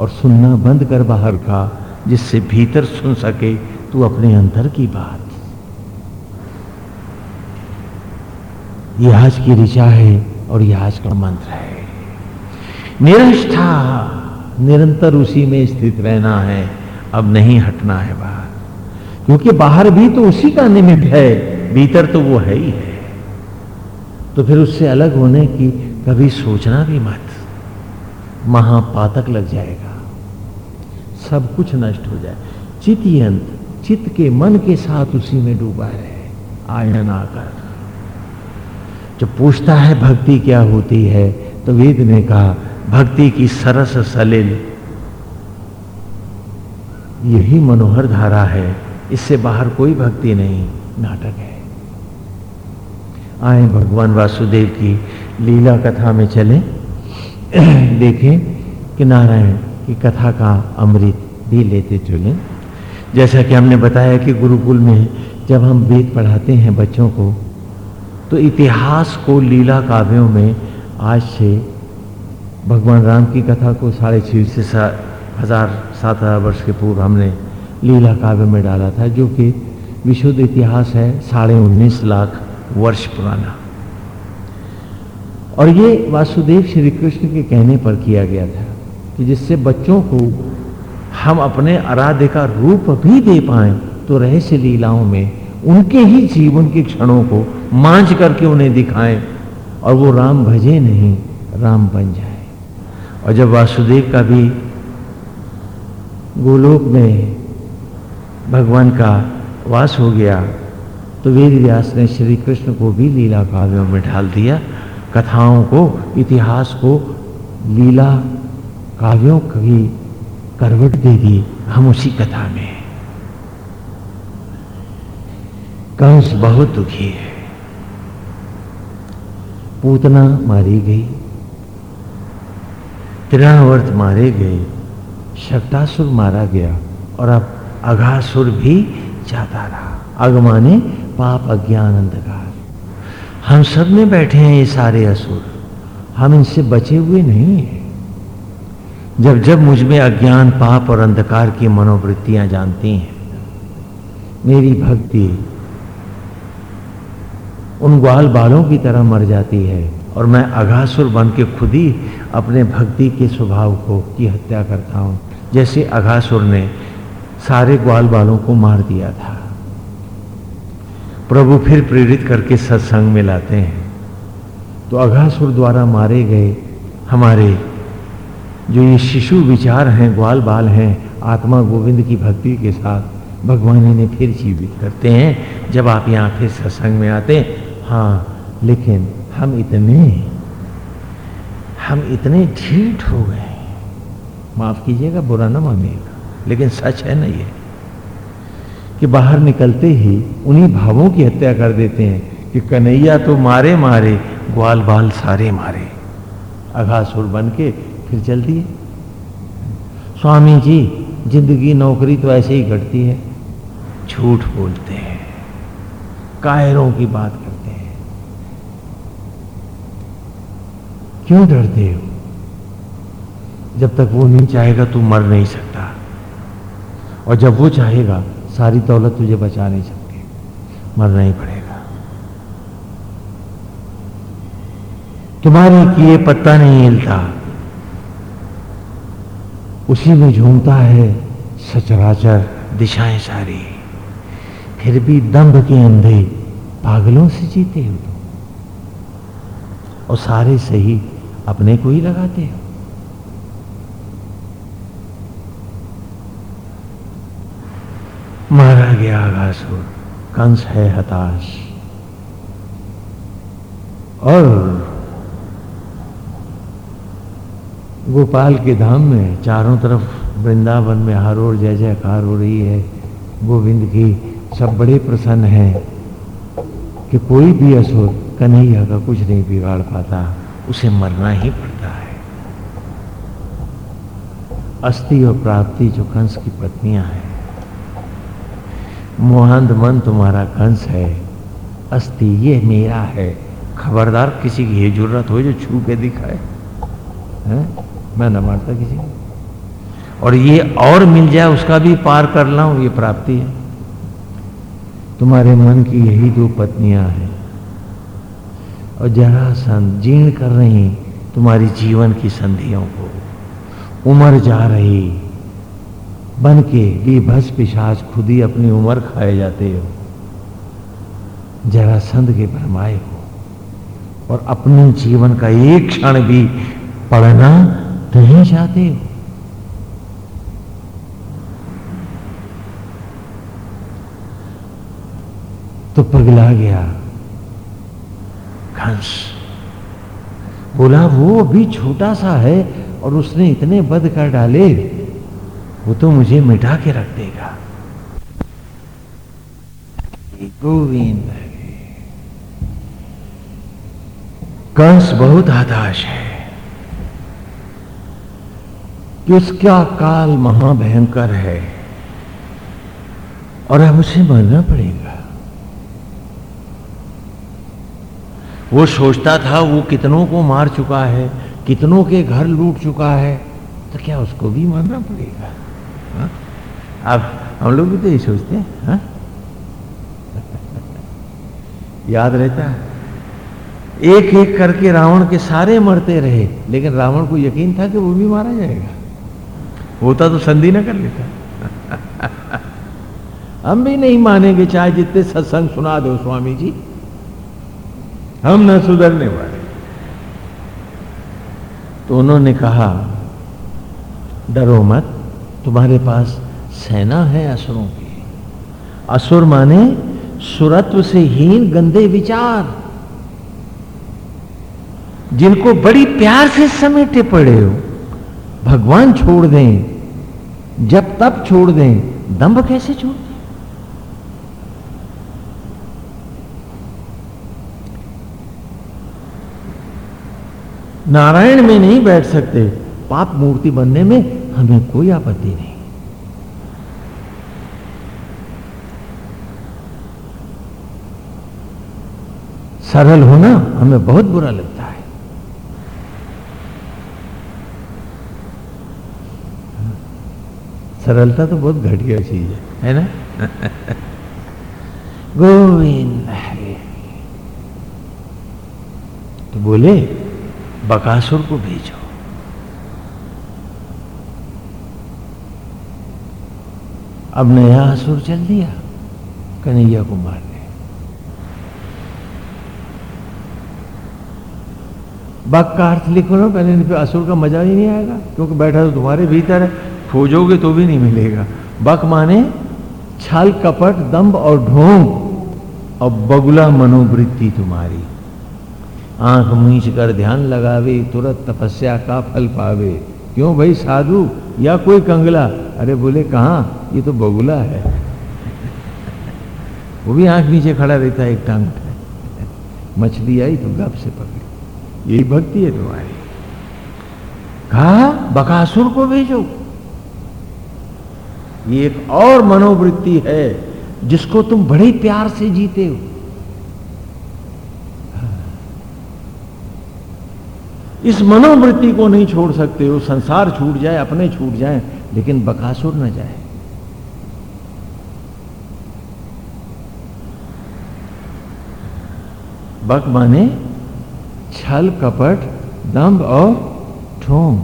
और सुनना बंद कर बाहर का, जिससे भीतर सुन सके तू अपने अंतर की बात। ये आज की ऋचा है और ये आज का मंत्र है। निरष्ठा, निरंतर उसी में स्थित रहना है। अब नहीं हटना है बाहर क्योंकि बाहर भी तो उसी का निमित्त है। भीतर तो वो है ही है। तो फिर उससे अलग होने की कभी सोचना भी मत। महापातक लग जाएगा। सब कुछ नष्ट हो जाए। चित यंत्र चित्त के मन के साथ उसी में डूबा है आयन आकर। जब पूछता है भक्ति क्या होती है तो वेद ने कहा, भक्ति की सरस सलिल। यही मनोहर धारा है। इससे बाहर कोई भक्ति नहीं, नाटक है। आए भगवान वासुदेव की लीला कथा में चले। देखें कि नारायण की कथा का अमृत भी लेते चले। जैसा कि हमने बताया कि गुरुकुल में जब हम वेद पढ़ाते हैं बच्चों को तो इतिहास को लीला काव्यों में आज से भगवान राम की कथा को साढ़े छः से सा, हज़ार सात हज़ार वर्ष के पूर्व हमने लीला काव्य में डाला था जो कि विशुद्ध इतिहास है साढ़े उन्नीस लाख वर्ष पुराना। और ये वासुदेव श्री कृष्ण के कहने पर किया गया था कि जिससे बच्चों को हम अपने आराध्य का रूप भी दे पाए तो रहस्य लीलाओं में उनके ही जीवन के क्षणों को मांझ करके उन्हें दिखाएँ और वो राम भजे नहीं, राम बन जाए। और जब वासुदेव का भी गोलोक में भगवान का वास हो गया तो वेद व्यास ने श्री कृष्ण को भी लीला काव्यों में ढाल दिया। कथाओं को, इतिहास को, लीला काव्यों की करवट दे दी हम उसी कथा में। कंस बहुत दुखी है। पूतना मारी गई। त्रिणावर्त मारे गए। शक्तासुर मारा गया और अब अघासुर भी जाता रहा। अगमाने पाप अज्ञान अंधकार। हम सब में बैठे हैं ये सारे असुर। हम इनसे बचे हुए नहीं हैं। जब जब मुझमें अज्ञान, पाप और अंधकार की मनोवृत्तियाँ जानती हैं, मेरी भक्ति उन ग्वाल बालों की तरह मर जाती है और मैं अघासुर बन के खुद ही अपने भक्ति के स्वभाव को की हत्या करता हूँ। जैसे अघासुर ने सारे ग्वाल बालों को मार दिया था। प्रभु फिर प्रेरित करके सत्संग में लाते हैं। तो अघासुर द्वारा मारे गए हमारे जो ये शिशु विचार हैं, ग्वाल बाल हैं, आत्मा गोविंद की भक्ति के साथ भगवान इन्हें फिर जीवित करते हैं। जब आप यहाँ फिर सत्संग में आते हैं हाँ लेकिन हम इतने हम इतने ढीठ हो गए माफ़ कीजिएगा, बुरा ना मानिएगा, लेकिन सच है ना ये। कि बाहर निकलते ही उन्हीं भावों की हत्या कर देते हैं कि कन्हैया तो मारे मारे, ग्वाल बाल सारे मारे। अघासुर बन के फिर चल दिए। स्वामी जी, ज़िंदगी नौकरी तो ऐसे ही घटती है। झूठ बोलते हैं। कायरों की बात करते हैं। क्यों डरते हो? जब तक वो नहीं चाहेगा, तू मर नहीं सकता। और जब वो चाहेगा सारी दौलत तुझे बचा नहीं सकती। मरना ही पड़ेगा। तुम्हारे किए पत्ता नहीं हिलता। उसी में झूमता है सचराचर दिशाएँ सारी। फिर भी दंभ के अंधे पागलों से जीते हो तुम। और सारे सही अपने को ही लगाते हो। मारा गया आगासुर कंस है हताश। और गोपाल के धाम में चारों तरफ़ वृंदावन में हर ओर जय जयकार हो रही है। गोविंद की सब बड़े प्रसन्न हैं कि कोई भी असुर कन्हैया का कुछ नहीं बिगाड़ पाता, उसे मरना ही पड़ता है। अस्थि और प्राप्ति जो कंस की पत्नियाँ हैं मोहंद मन तुम्हारा कंस है। अस्थि ये मेरा है। खबरदार किसी की ये ज़रूरत हो जो छू के दिखाए। है? मैं न मारता किसी को। और ये और मिल जाए, उसका भी पार कर लाऊं, ये प्राप्ति है। तुम्हारे मन की यही दो पत्नियाँ हैं। और जरा सन जीर्ण कर रही तुम्हारी जीवन की संधियों को। उम्र जा रही। बन के बेभस पिशाच खुद ही अपनी उम्र खाए जाते हो। जरा संध के भरमाए हो और अपने जीवन का एक क्षण भी पढ़ना नहीं चाहते हो। तो पगला गया। कंस, बोला, वो अभी छोटा सा है और उसने इतने बद कर डाले वो तो मुझे मिटा के रख देगा। गोविंद कंस बहुत हताश है कि उसका काल महाभयंकर है और अब उसे मरना पड़ेगा। वो सोचता था वो कितनों को मार चुका है, कितनों के घर लूट चुका है तो क्या उसको भी मरना पड़ेगा? हा? अब हम लोग भी तो यही सोचते हैं, हा? याद रहता है। एक एक करके रावण के सारे मरते रहे, लेकिन रावण को यकीन था कि वो भी मारा जाएगा। होता तो संधि ना कर लेता। [LAUGHS] हम भी नहीं मानेंगे, चाहे जितने सत्संग सुना दो स्वामी जी। हम न सुधरने वाले। तो उन्होंने कहा, डरो मत तुम्हारे पास सेना है असुरों की। असुर माने सुरत्व से हीन गंदे विचार। जिनको बड़ी प्यार से समेटे पड़े हो, भगवान छोड़ दें, जब तब छोड़ दें, दंभ कैसे छोड़ दें नारायण में नहीं बैठ सकते, पाप मूर्ति बनने में हमें कोई आपत्ति नहीं। सरल होना हमें बहुत बुरा लगता है। सरलता तो बहुत घटिया चीज़ है है ना? [LAUGHS] गोविंद तो बोले, बकासुर को भेजो। अब नया असुर चल दिया, कन्हैया को मारने बक का अर्थ लिखो ना, पहले फिर असुर का मज़ा ही नहीं आएगा, क्योंकि बैठा तो तुम्हारे भीतर है, खोजोगे तो भी नहीं मिलेगा। बक माने छल, कपट दम्ब और ढोंग और बगुला मनोवृत्ति तुम्हारी। आँख मीच कर ध्यान लगावे, तुरंत तपस्या का फल पावे। क्यों भाई साधु? या कोई कंगला, अरे बोले, कहा? ये तो बगुला है। वो भी आँख नीचे खड़ा रहता है, एक टांग मछली आई तो गप से पकड़ी। यही भक्ति है तुम्हारी। कहा? बकासुर को भेजो। ये एक और मनोवृत्ति है, जिसको तुम बड़े प्यार से जीते हो। इस मनोवृत्ति को नहीं छोड़ सकते हो संसार छूट जाए, अपने छूट जाए, लेकिन बकासुर न जाए। बक माने छल, कपट दम्भ और ठोंग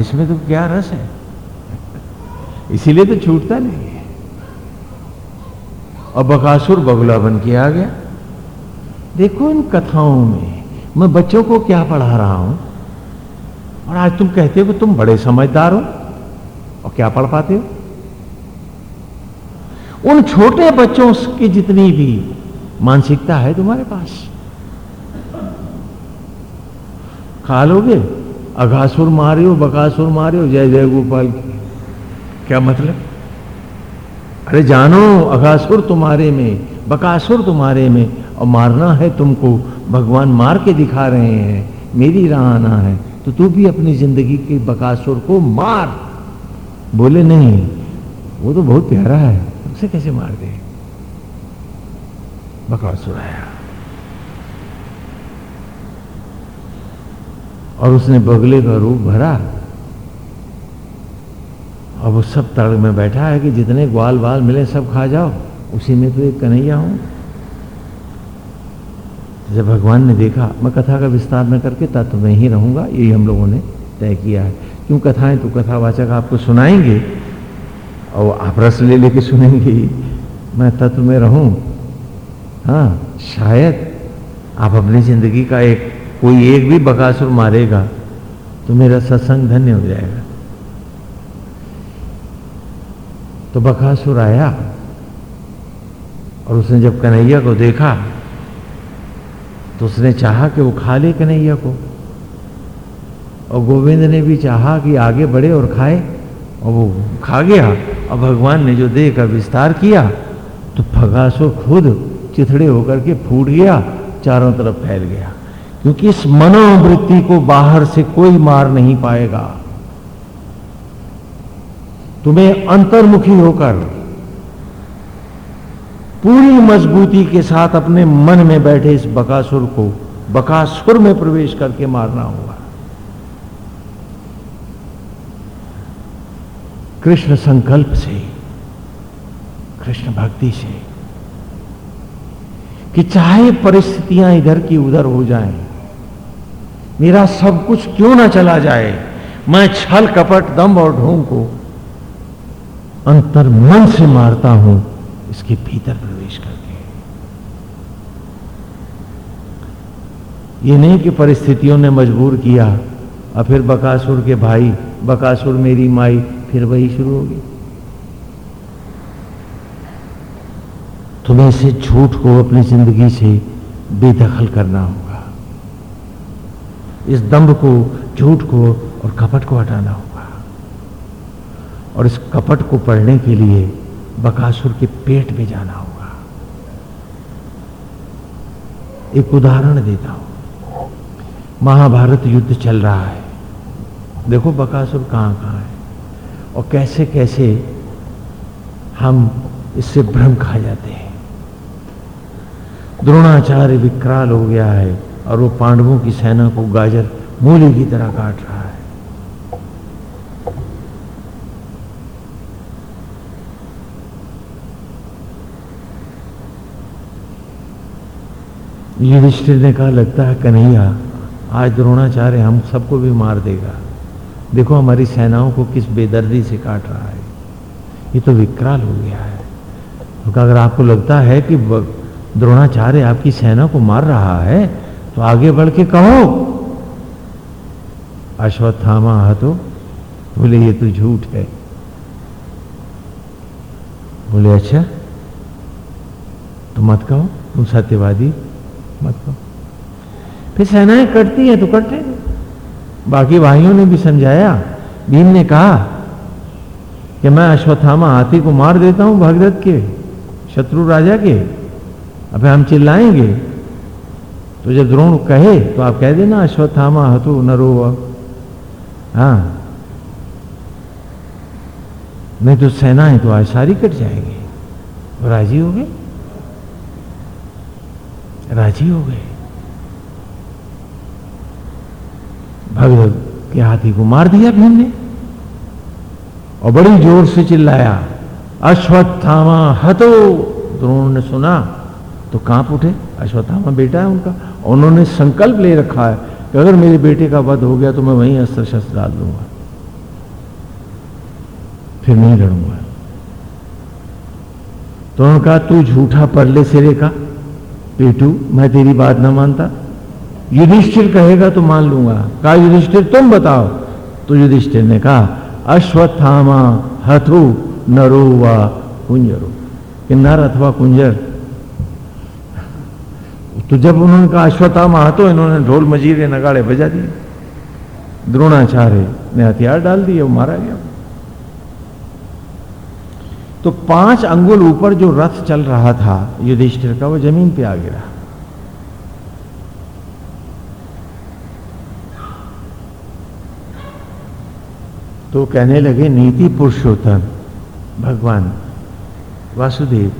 इसमें तो क्या रस है? इसीलिए तो छूटता नहीं है। और बकासुर बगुला बन के आ गया। देखो इन कथाओं में, मैं बच्चों को क्या पढ़ा रहा हूँ? और आज तुम कहते हो कि तुम बड़े समझदार हो, और क्या पढ़ पाते हो? उन छोटे बच्चों की जितनी भी मानसिकता है तुम्हारे पास। खा लोगे? अघासुर मारे हो बकासुर मारे हो जय जय गोपाल क्या मतलब? अरे जानो, अघासुर तुम्हारे में, बकासुर तुम्हारे में और मारना है तुमको। भगवान मार के दिखा रहे हैं, मेरी राह आना है तो तू भी अपनी ज़िंदगी के बकासुर को मार। बोले, नहीं, वो तो बहुत प्यारा है, उसे कैसे मार दे? बकासुर आया। और उसने बगले का रूप भरा। अब वो सब तड़क में बैठा है कि जितने ग्वाल बाल मिले सब खा जाओ, उसी में तो एक कन्हैया हूँ। जब भगवान ने देखा, मैं कथा का विस्तार न करके तत्व में ही रहूँगा, यही हम लोगों ने तय किया है। क्यों कथाएँ? तो कथावाचक आपको सुनाएँगे, और आप रस ले लेके सुनेंगे मैं तत्व में रहूँ? हाँ शायद। आप अपनी ज़िंदगी का एक, कोई एक भी बकासुर मारेगा तो मेरा सत्संग धन्य हो जाएगा। तो बकासुर आया, और उसने जब कन्हैया को देखा तो उसने चाहा कि वो खा ले कन्हैया को। और गोविंद ने भी चाहा कि आगे बढ़े और खाए, और वो खा गया। और भगवान ने जो देह का विस्तार किया तो फगासो खुद चिथड़े होकर के फूट गया, चारों तरफ़ फैल गया। क्योंकि इस मनोवृत्ति को बाहर से कोई मार नहीं पाएगा। तुम्हें अंतर्मुखी होकर पूरी मजबूती के साथ अपने मन में बैठे इस बकासुर को बकासुर में प्रवेश करके मारना होगा। कृष्ण संकल्प से कृष्ण भक्ति से कि चाहे परिस्थितियाँ इधर की उधर हो जाएँ, मेरा सब कुछ क्यों ना चला जाए? मैं छल कपट दम और ढोंग को अंतर मन से मारता हूँ। इसके भीतर प्रवेश करके ये नहीं कि परिस्थितियों ने मजबूर किया, और फिर बकासुर के भाई, बकासुर मेरी माई, फिर वही शुरू होगी तुम्हें इसे झूठ को अपनी ज़िंदगी से बेदखल करना होगा। इस दम्भ को, झूठ को और कपट को हटाना होगा। और इस कपट को पढ़ने के लिए बकासुर के पेट में जाना होगा। एक उदाहरण देता हूँ। महाभारत युद्ध चल रहा है। देखो बकासुर कहाँ कहाँ है। और कैसे कैसे हम इससे भ्रम खा जाते हैं। द्रोणाचार्य विकराल हो गया है और वो पांडवों की सेना को गाजर मूली की तरह काट रहा है। युधिष्ठिर ने कहा, लगता है कन्हैया, आज द्रोणाचार्य हम सबको भी मार देगा। देखो हमारी सेनाओं को किस बेदर्दी से काट रहा है। ये तो विकराल हो गया है। तो अगर आपको लगता है कि द्रोणाचार्य आपकी सेना को मार रहा है तो आगे बढ़ के कहो। अश्वत्थामा तो बोले, ये तो झूठ है। बोले अच्छा तो मत कहो, तुम सत्यवादी मत कहो फिर सेनाएँ कटती हैं तो कटे बाकी भाइयों ने भी समझाया। भीम ने कहा कि मैं अश्वत्थामा हाथी को मार देता हूँ भगदत्त के, शत्रु राजा के। अब हम चिल्लाएँगे। तो जब द्रोण कहे तो आप कह देना, अश्वत्थामा हतु नरो हाँ। नहीं तो सेनाएँ तो आज सारी कट जाएँगे। राज़ी हो गए? राज़ी हो गए। भगवत के हाथी को मार दिया भीम ने और बड़ी ज़ोर से चिल्लाया, अश्वत्थामा हतो। द्रोण ने सुना तो काँप उठे। अश्वत्थामा बेटा है उनका उन्होंने संकल्प ले रखा है कि अगर मेरे बेटे का वध हो गया तो मैं वहीं अस्त्र शस्त्र डाल दूँगा। फिर नहीं लड़ूँगा। तो उन्होंने कहा, तू झूठा परले सिरे का पेटू मैं तेरी बात ना मानता। युधिष्ठिर कहेगा तो मान लूँगा। कहा, युधिष्ठिर, तुम बताओ। तो युधिष्ठिर ने कहा, अश्वत्थामा हथु नरो व कुंजरो। कि नर अथवा कुंजर? तो जब उन्होंने कहा, अश्वत्थामा हथो, इन्होंने ढोल मजीरे नगाड़े बजा दिए। द्रोणाचार्य ने हथियार डाल दिए, वो मारा गया। तो पाँच अंगुल ऊपर जो रथ चल रहा था, युधिष्ठिर का, वो ज़मीन पे आ गिरा। तो कहने लगे, नीति पुरुषोत्तम, भगवान, वासुदेव,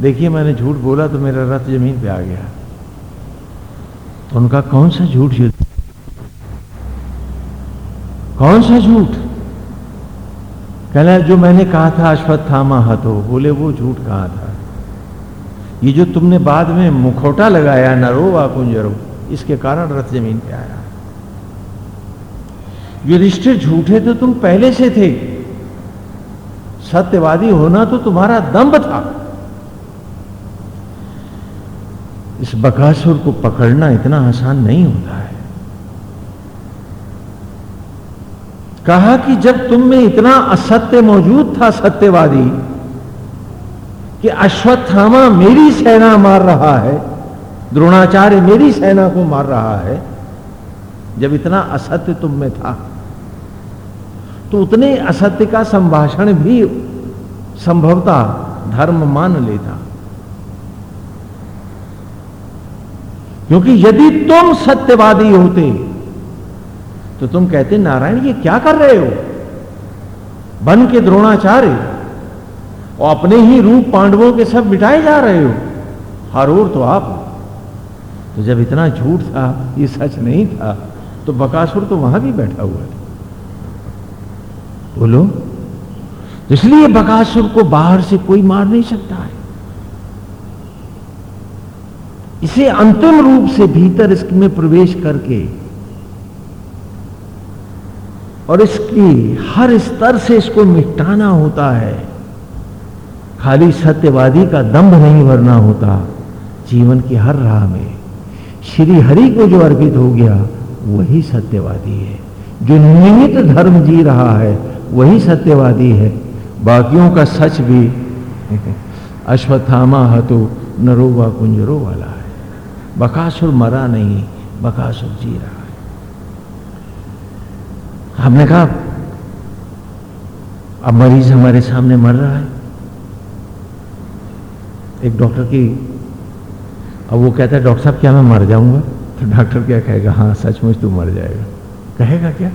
देखिए मैंने झूठ बोला तो मेरा रथ ज़मीन पे आ गया। तो उनका, कौन सा झूठ युद्ध कौन सा झूठ? कहना, जो मैंने कहा था, अश्वत्थामा हतो, बोले, वो झूठ कहा था। ये जो तुमने बाद में मुखौटा लगाया, नरो वा कुंजरो, इसके कारण रथ ज़मीन पे आया। युधिष्ठिर, झूठे तो तुम पहले से थे। सत्यवादी होना तो तुम्हारा दम्भ था। इस बकासुर को पकड़ना इतना आसान नहीं होता है। कहा कि जब तुम में इतना असत्य मौजूद था सत्यवादी, कि अश्वत्थामा मेरी सेना मार रहा है, द्रोणाचार्य मेरी सेना को मार रहा है, जब इतना असत्य तुम में था तो उतने असत्य का संभाषण भी संभवता धर्म मान लेता। क्योंकि यदि तुम सत्यवादी होते तो तुम कहते, नारायण, ये क्या कर रहे हो? बन के द्रोणाचार्य, और अपने ही रूप पांडवों के सब मिटाए जा रहे हो? हर ओर तो आप तो जब इतना झूठ था, ये सच नहीं था तो बकासुर तो वहाँ भी बैठा हुआ था। बोलो तो इसलिए बकासुर को बाहर से कोई मार नहीं सकता है। इसे अंतिम रूप से भीतर इसमें प्रवेश करके और इसकी हर स्तर से इसको मिटाना होता है। खाली सत्यवादी का दम्भ नहीं भरना होता जीवन की हर राह में। श्री हरि को जो अर्पित हो गया, वही सत्यवादी है। जो नियमित धर्म जी रहा है, वही सत्यवादी है। बाकियों का सच भी [LAUGHS] अश्वत्थामा हतो नरो व कुंजरो वाला है। बकासुर मरा नहीं, बकासुर जी रहा हमने कहा अब मरीज़ हमारे सामने मर रहा है। एक डॉक्टर की अब वो कहता है डॉक्टर साहब क्या मैं मर जाऊँगा? तो डॉक्टर क्या कहेगा हाँ सचमुच तू मर जाएगा। कहेगा क्या?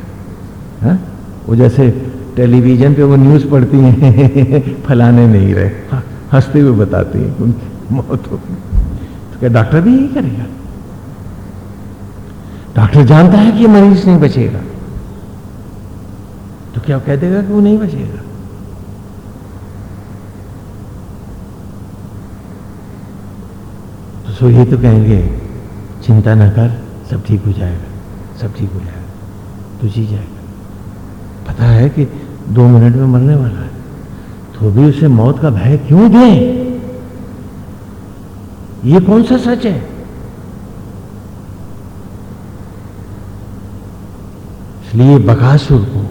हा? वो जैसे टेलीविज़न पे वो न्यूज़ पढ़ती हैं [LAUGHS] फलाने नहीं रहे। हाँ, हँसते हुए बताती हैं उनकी मौत हो तो क्या डॉक्टर भी यही करेगा? डॉक्टर जानता है कि मरीज़ नहीं बचेगा। क्या कह देगा कि वो नहीं बचेगा। तो सो ये तो कहेंगे, चिंता ना कर, सब ठीक हो जाएगा, सब ठीक हो जाएगा तो जी जाएगा। पता है कि दो मिनट में मरने वाला है तो भी उसे मौत का भय क्यों दें? ये कौन सा सच है? इसलिए बकासुर को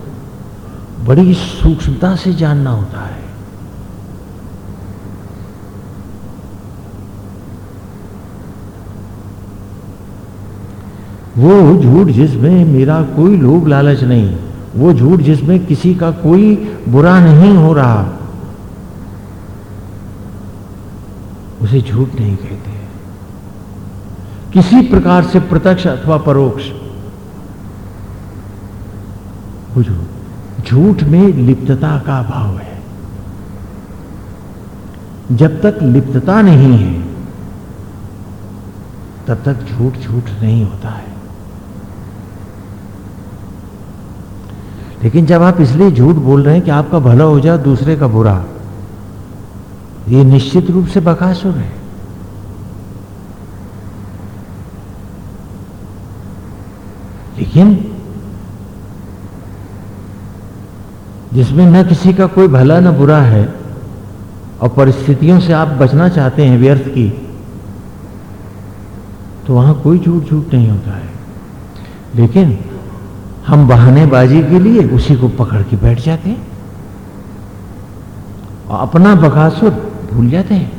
बड़ी सूक्ष्मता से जानना होता है। वो झूठ जिसमें मेरा कोई लोभ लालच नहीं, वो झूठ जिसमें किसी का कोई बुरा नहीं हो रहा, उसे झूठ नहीं कहते। किसी प्रकार से प्रत्यक्ष अथवा परोक्ष बुझो झूठ। में लिप्तता का भाव है। जब तक लिप्तता नहीं है, तब तक झूठ झूठ नहीं होता है। लेकिन जब आप इसलिए झूठ बोल रहे हैं कि आपका भला हो जाए, दूसरे का बुरा, ये निश्चित रूप से बकासुर है। लेकिन जिसमें न किसी का कोई भला न बुरा है, और परिस्थितियों से आप बचना चाहते हैं व्यर्थ की तो वहाँ कोई झूठ झूठ नहीं होता है। लेकिन हम बहानेबाजी के लिए उसी को पकड़ के बैठ जाते हैं, और अपना बकासुर भूल जाते हैं।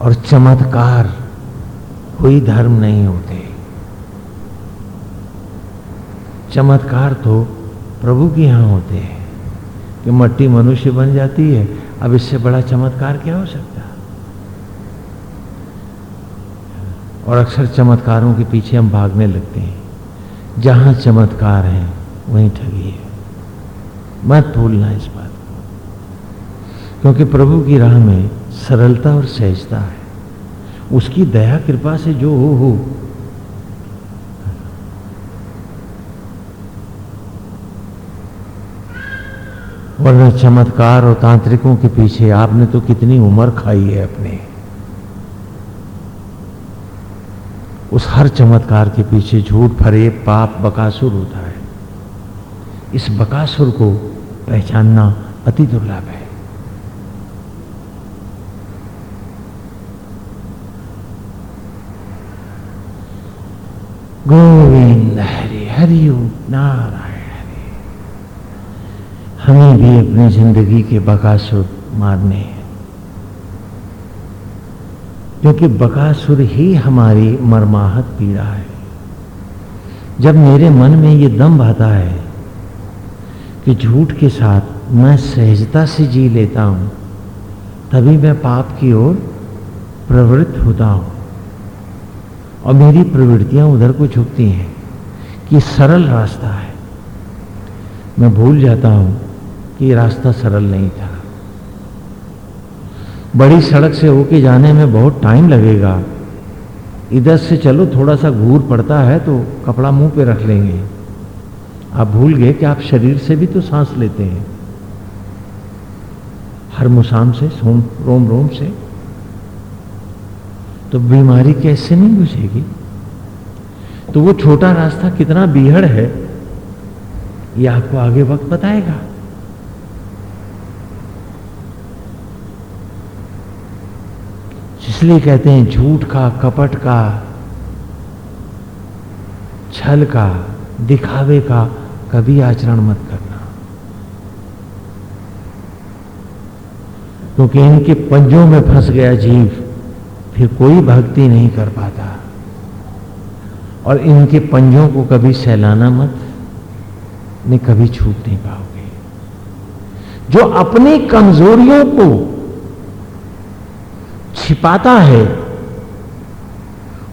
और चमत्कार कोई धर्म नहीं होते। चमत्कार तो प्रभु के यहाँ होते हैं कि मट्टी मनुष्य बन जाती है। अब इससे बड़ा चमत्कार क्या हो सकता? और अक्सर चमत्कारों के पीछे हम भागने लगते हैं। जहाँ चमत्कार है, वहीं ठगी है। मत भूलना इस बात को, क्योंकि प्रभु की राह में सरलता और सहजता है। उसकी दया कृपा से जो हो हो। वरना चमत्कार और तांत्रिकों के पीछे आपने तो कितनी उम्र खाई है अपने। उस हर चमत्कार के पीछे झूठ फरे पाप, बकासुर होता है। इस बकासुर को पहचानना अति दुर्लभ है गोविंद हरि हरि नारायण। हरि हमें भी अपनी ज़िंदगी के बकासुर मारने हैं। क्योंकि बकासुर ही हमारी मरमाहत पीड़ा है। जब मेरे मन में ये दम आता है कि झूठ के साथ मैं सहजता से जी लेता हूँ, तभी मैं पाप की ओर प्रवृत्त होता हूँ और मेरी प्रवृत्तियाँ उधर को झुकती हैं। कि सरल रास्ता है। मैं भूल जाता हूँ कि रास्ता सरल नहीं था। बड़ी सड़क से होके जाने में बहुत टाइम लगेगा। इधर से चलो, थोड़ा सा घूर पड़ता है तो कपड़ा मुँह पे रख लेंगे। आप भूल गए कि आप शरीर से भी तो सांस लेते हैं। हर मुसाम से रोम रोम से। तो बीमारी कैसे नहीं घुसेगी तो वो छोटा रास्ता कितना बीहड़ है, ये आपको आगे वक्त बताएगा। इसलिए कहते हैं, झूठ का, कपट का, छल का, दिखावे का कभी आचरण मत करना। क्योंकि इनके पंजों में फंस गया जीव, फिर कोई भक्ति नहीं कर पाता। और इनके पंजों को कभी सहलाना मत ने कभी छूट नहीं पाओगे। जो अपनी कमजोरियों को छिपाता है,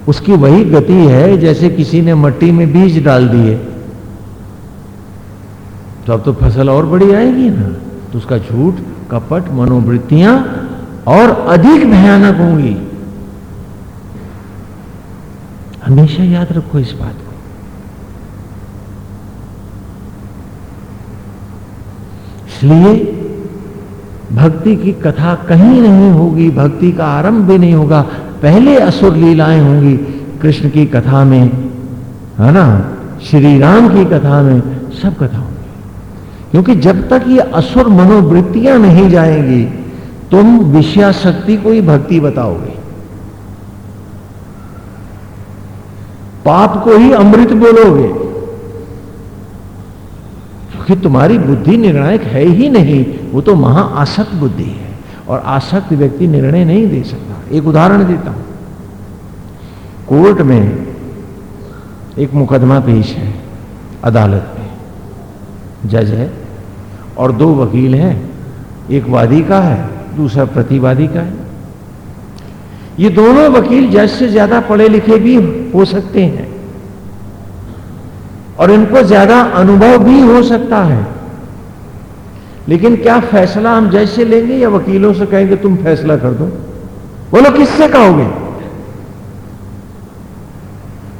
उसकी वही गति है जैसे किसी ने मट्टी में बीज डाल दिए। तो अब तो फ़सल और बड़ी आएगी ना तो उसका झूठ, कपट, मनोवृत्तियाँ और अधिक भयानक होंगी। हमेशा याद रखो इस बात को। इसलिए भक्ति की कथा कहीं नहीं होगी, भक्ति का आरंभ भी नहीं होगा, पहले असुर लीलाएँ होंगी, कृष्ण की कथा में, है ना? श्री राम की कथा में सब कथा होंगी। क्योंकि जब तक ये असुर मनोवृत्तियाँ नहीं जाएँगी, तुम विषयाशक्ति को ही भक्ति बताओगे। पाप को ही अमृत बोलोगे। क्योंकि तुम्हारी बुद्धि निर्णायक है ही नहीं, वो तो महा आसक्त बुद्धि है, और आसक्त व्यक्ति निर्णय नहीं दे सकता। एक उदाहरण देता हूँ। कोर्ट में एक मुकदमा पेश है अदालत में। जज है, और दो वकील हैं, एक वादी का है, दूसरा प्रतिवादी का है। ये दोनों वकील जज से ज़्यादा पढ़े लिखे भी हो सकते हैं। और इनको ज़्यादा अनुभव भी हो सकता है। लेकिन क्या फैसला हम जज से लेंगे या वकीलों से कहेंगे, तुम फैसला कर दो बोलो, किससे कहोगे?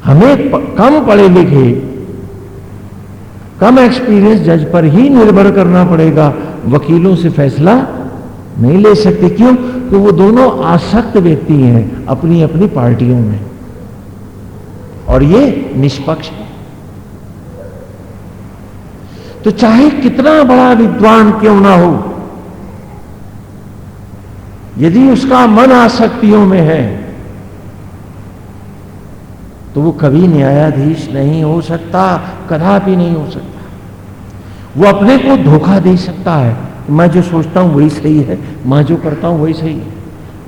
हमें कम पढ़े लिखे, कम एक्सपीरियंस जज पर ही निर्भर करना पड़ेगा। वकीलों से फैसला नहीं ले सकते। क्यों? तो वो दोनों आसक्त व्यक्ति हैं अपनी अपनी पार्टियों में। और ये निष्पक्ष है। तो चाहे कितना बड़ा विद्वान क्यों ना हो, यदि उसका मन आसक्तियों में है तो वो कभी न्यायाधीश नहीं हो सकता, कदापि नहीं हो सकता। वो अपने को धोखा दे सकता है। मैं जो सोचता हूँ वही सही है, मैं जो करता हूँ वही सही है।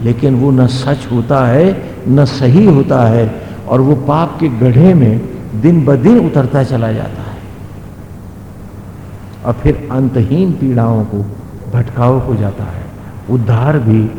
लेकिन वो न सच होता है, न सही होता है, और वो पाप के गढ़े में दिन ब दिन उतरता चला जाता है। और फिर अंतहीन पीड़ाओं को, भटकाव को जाता है। उद्धार भी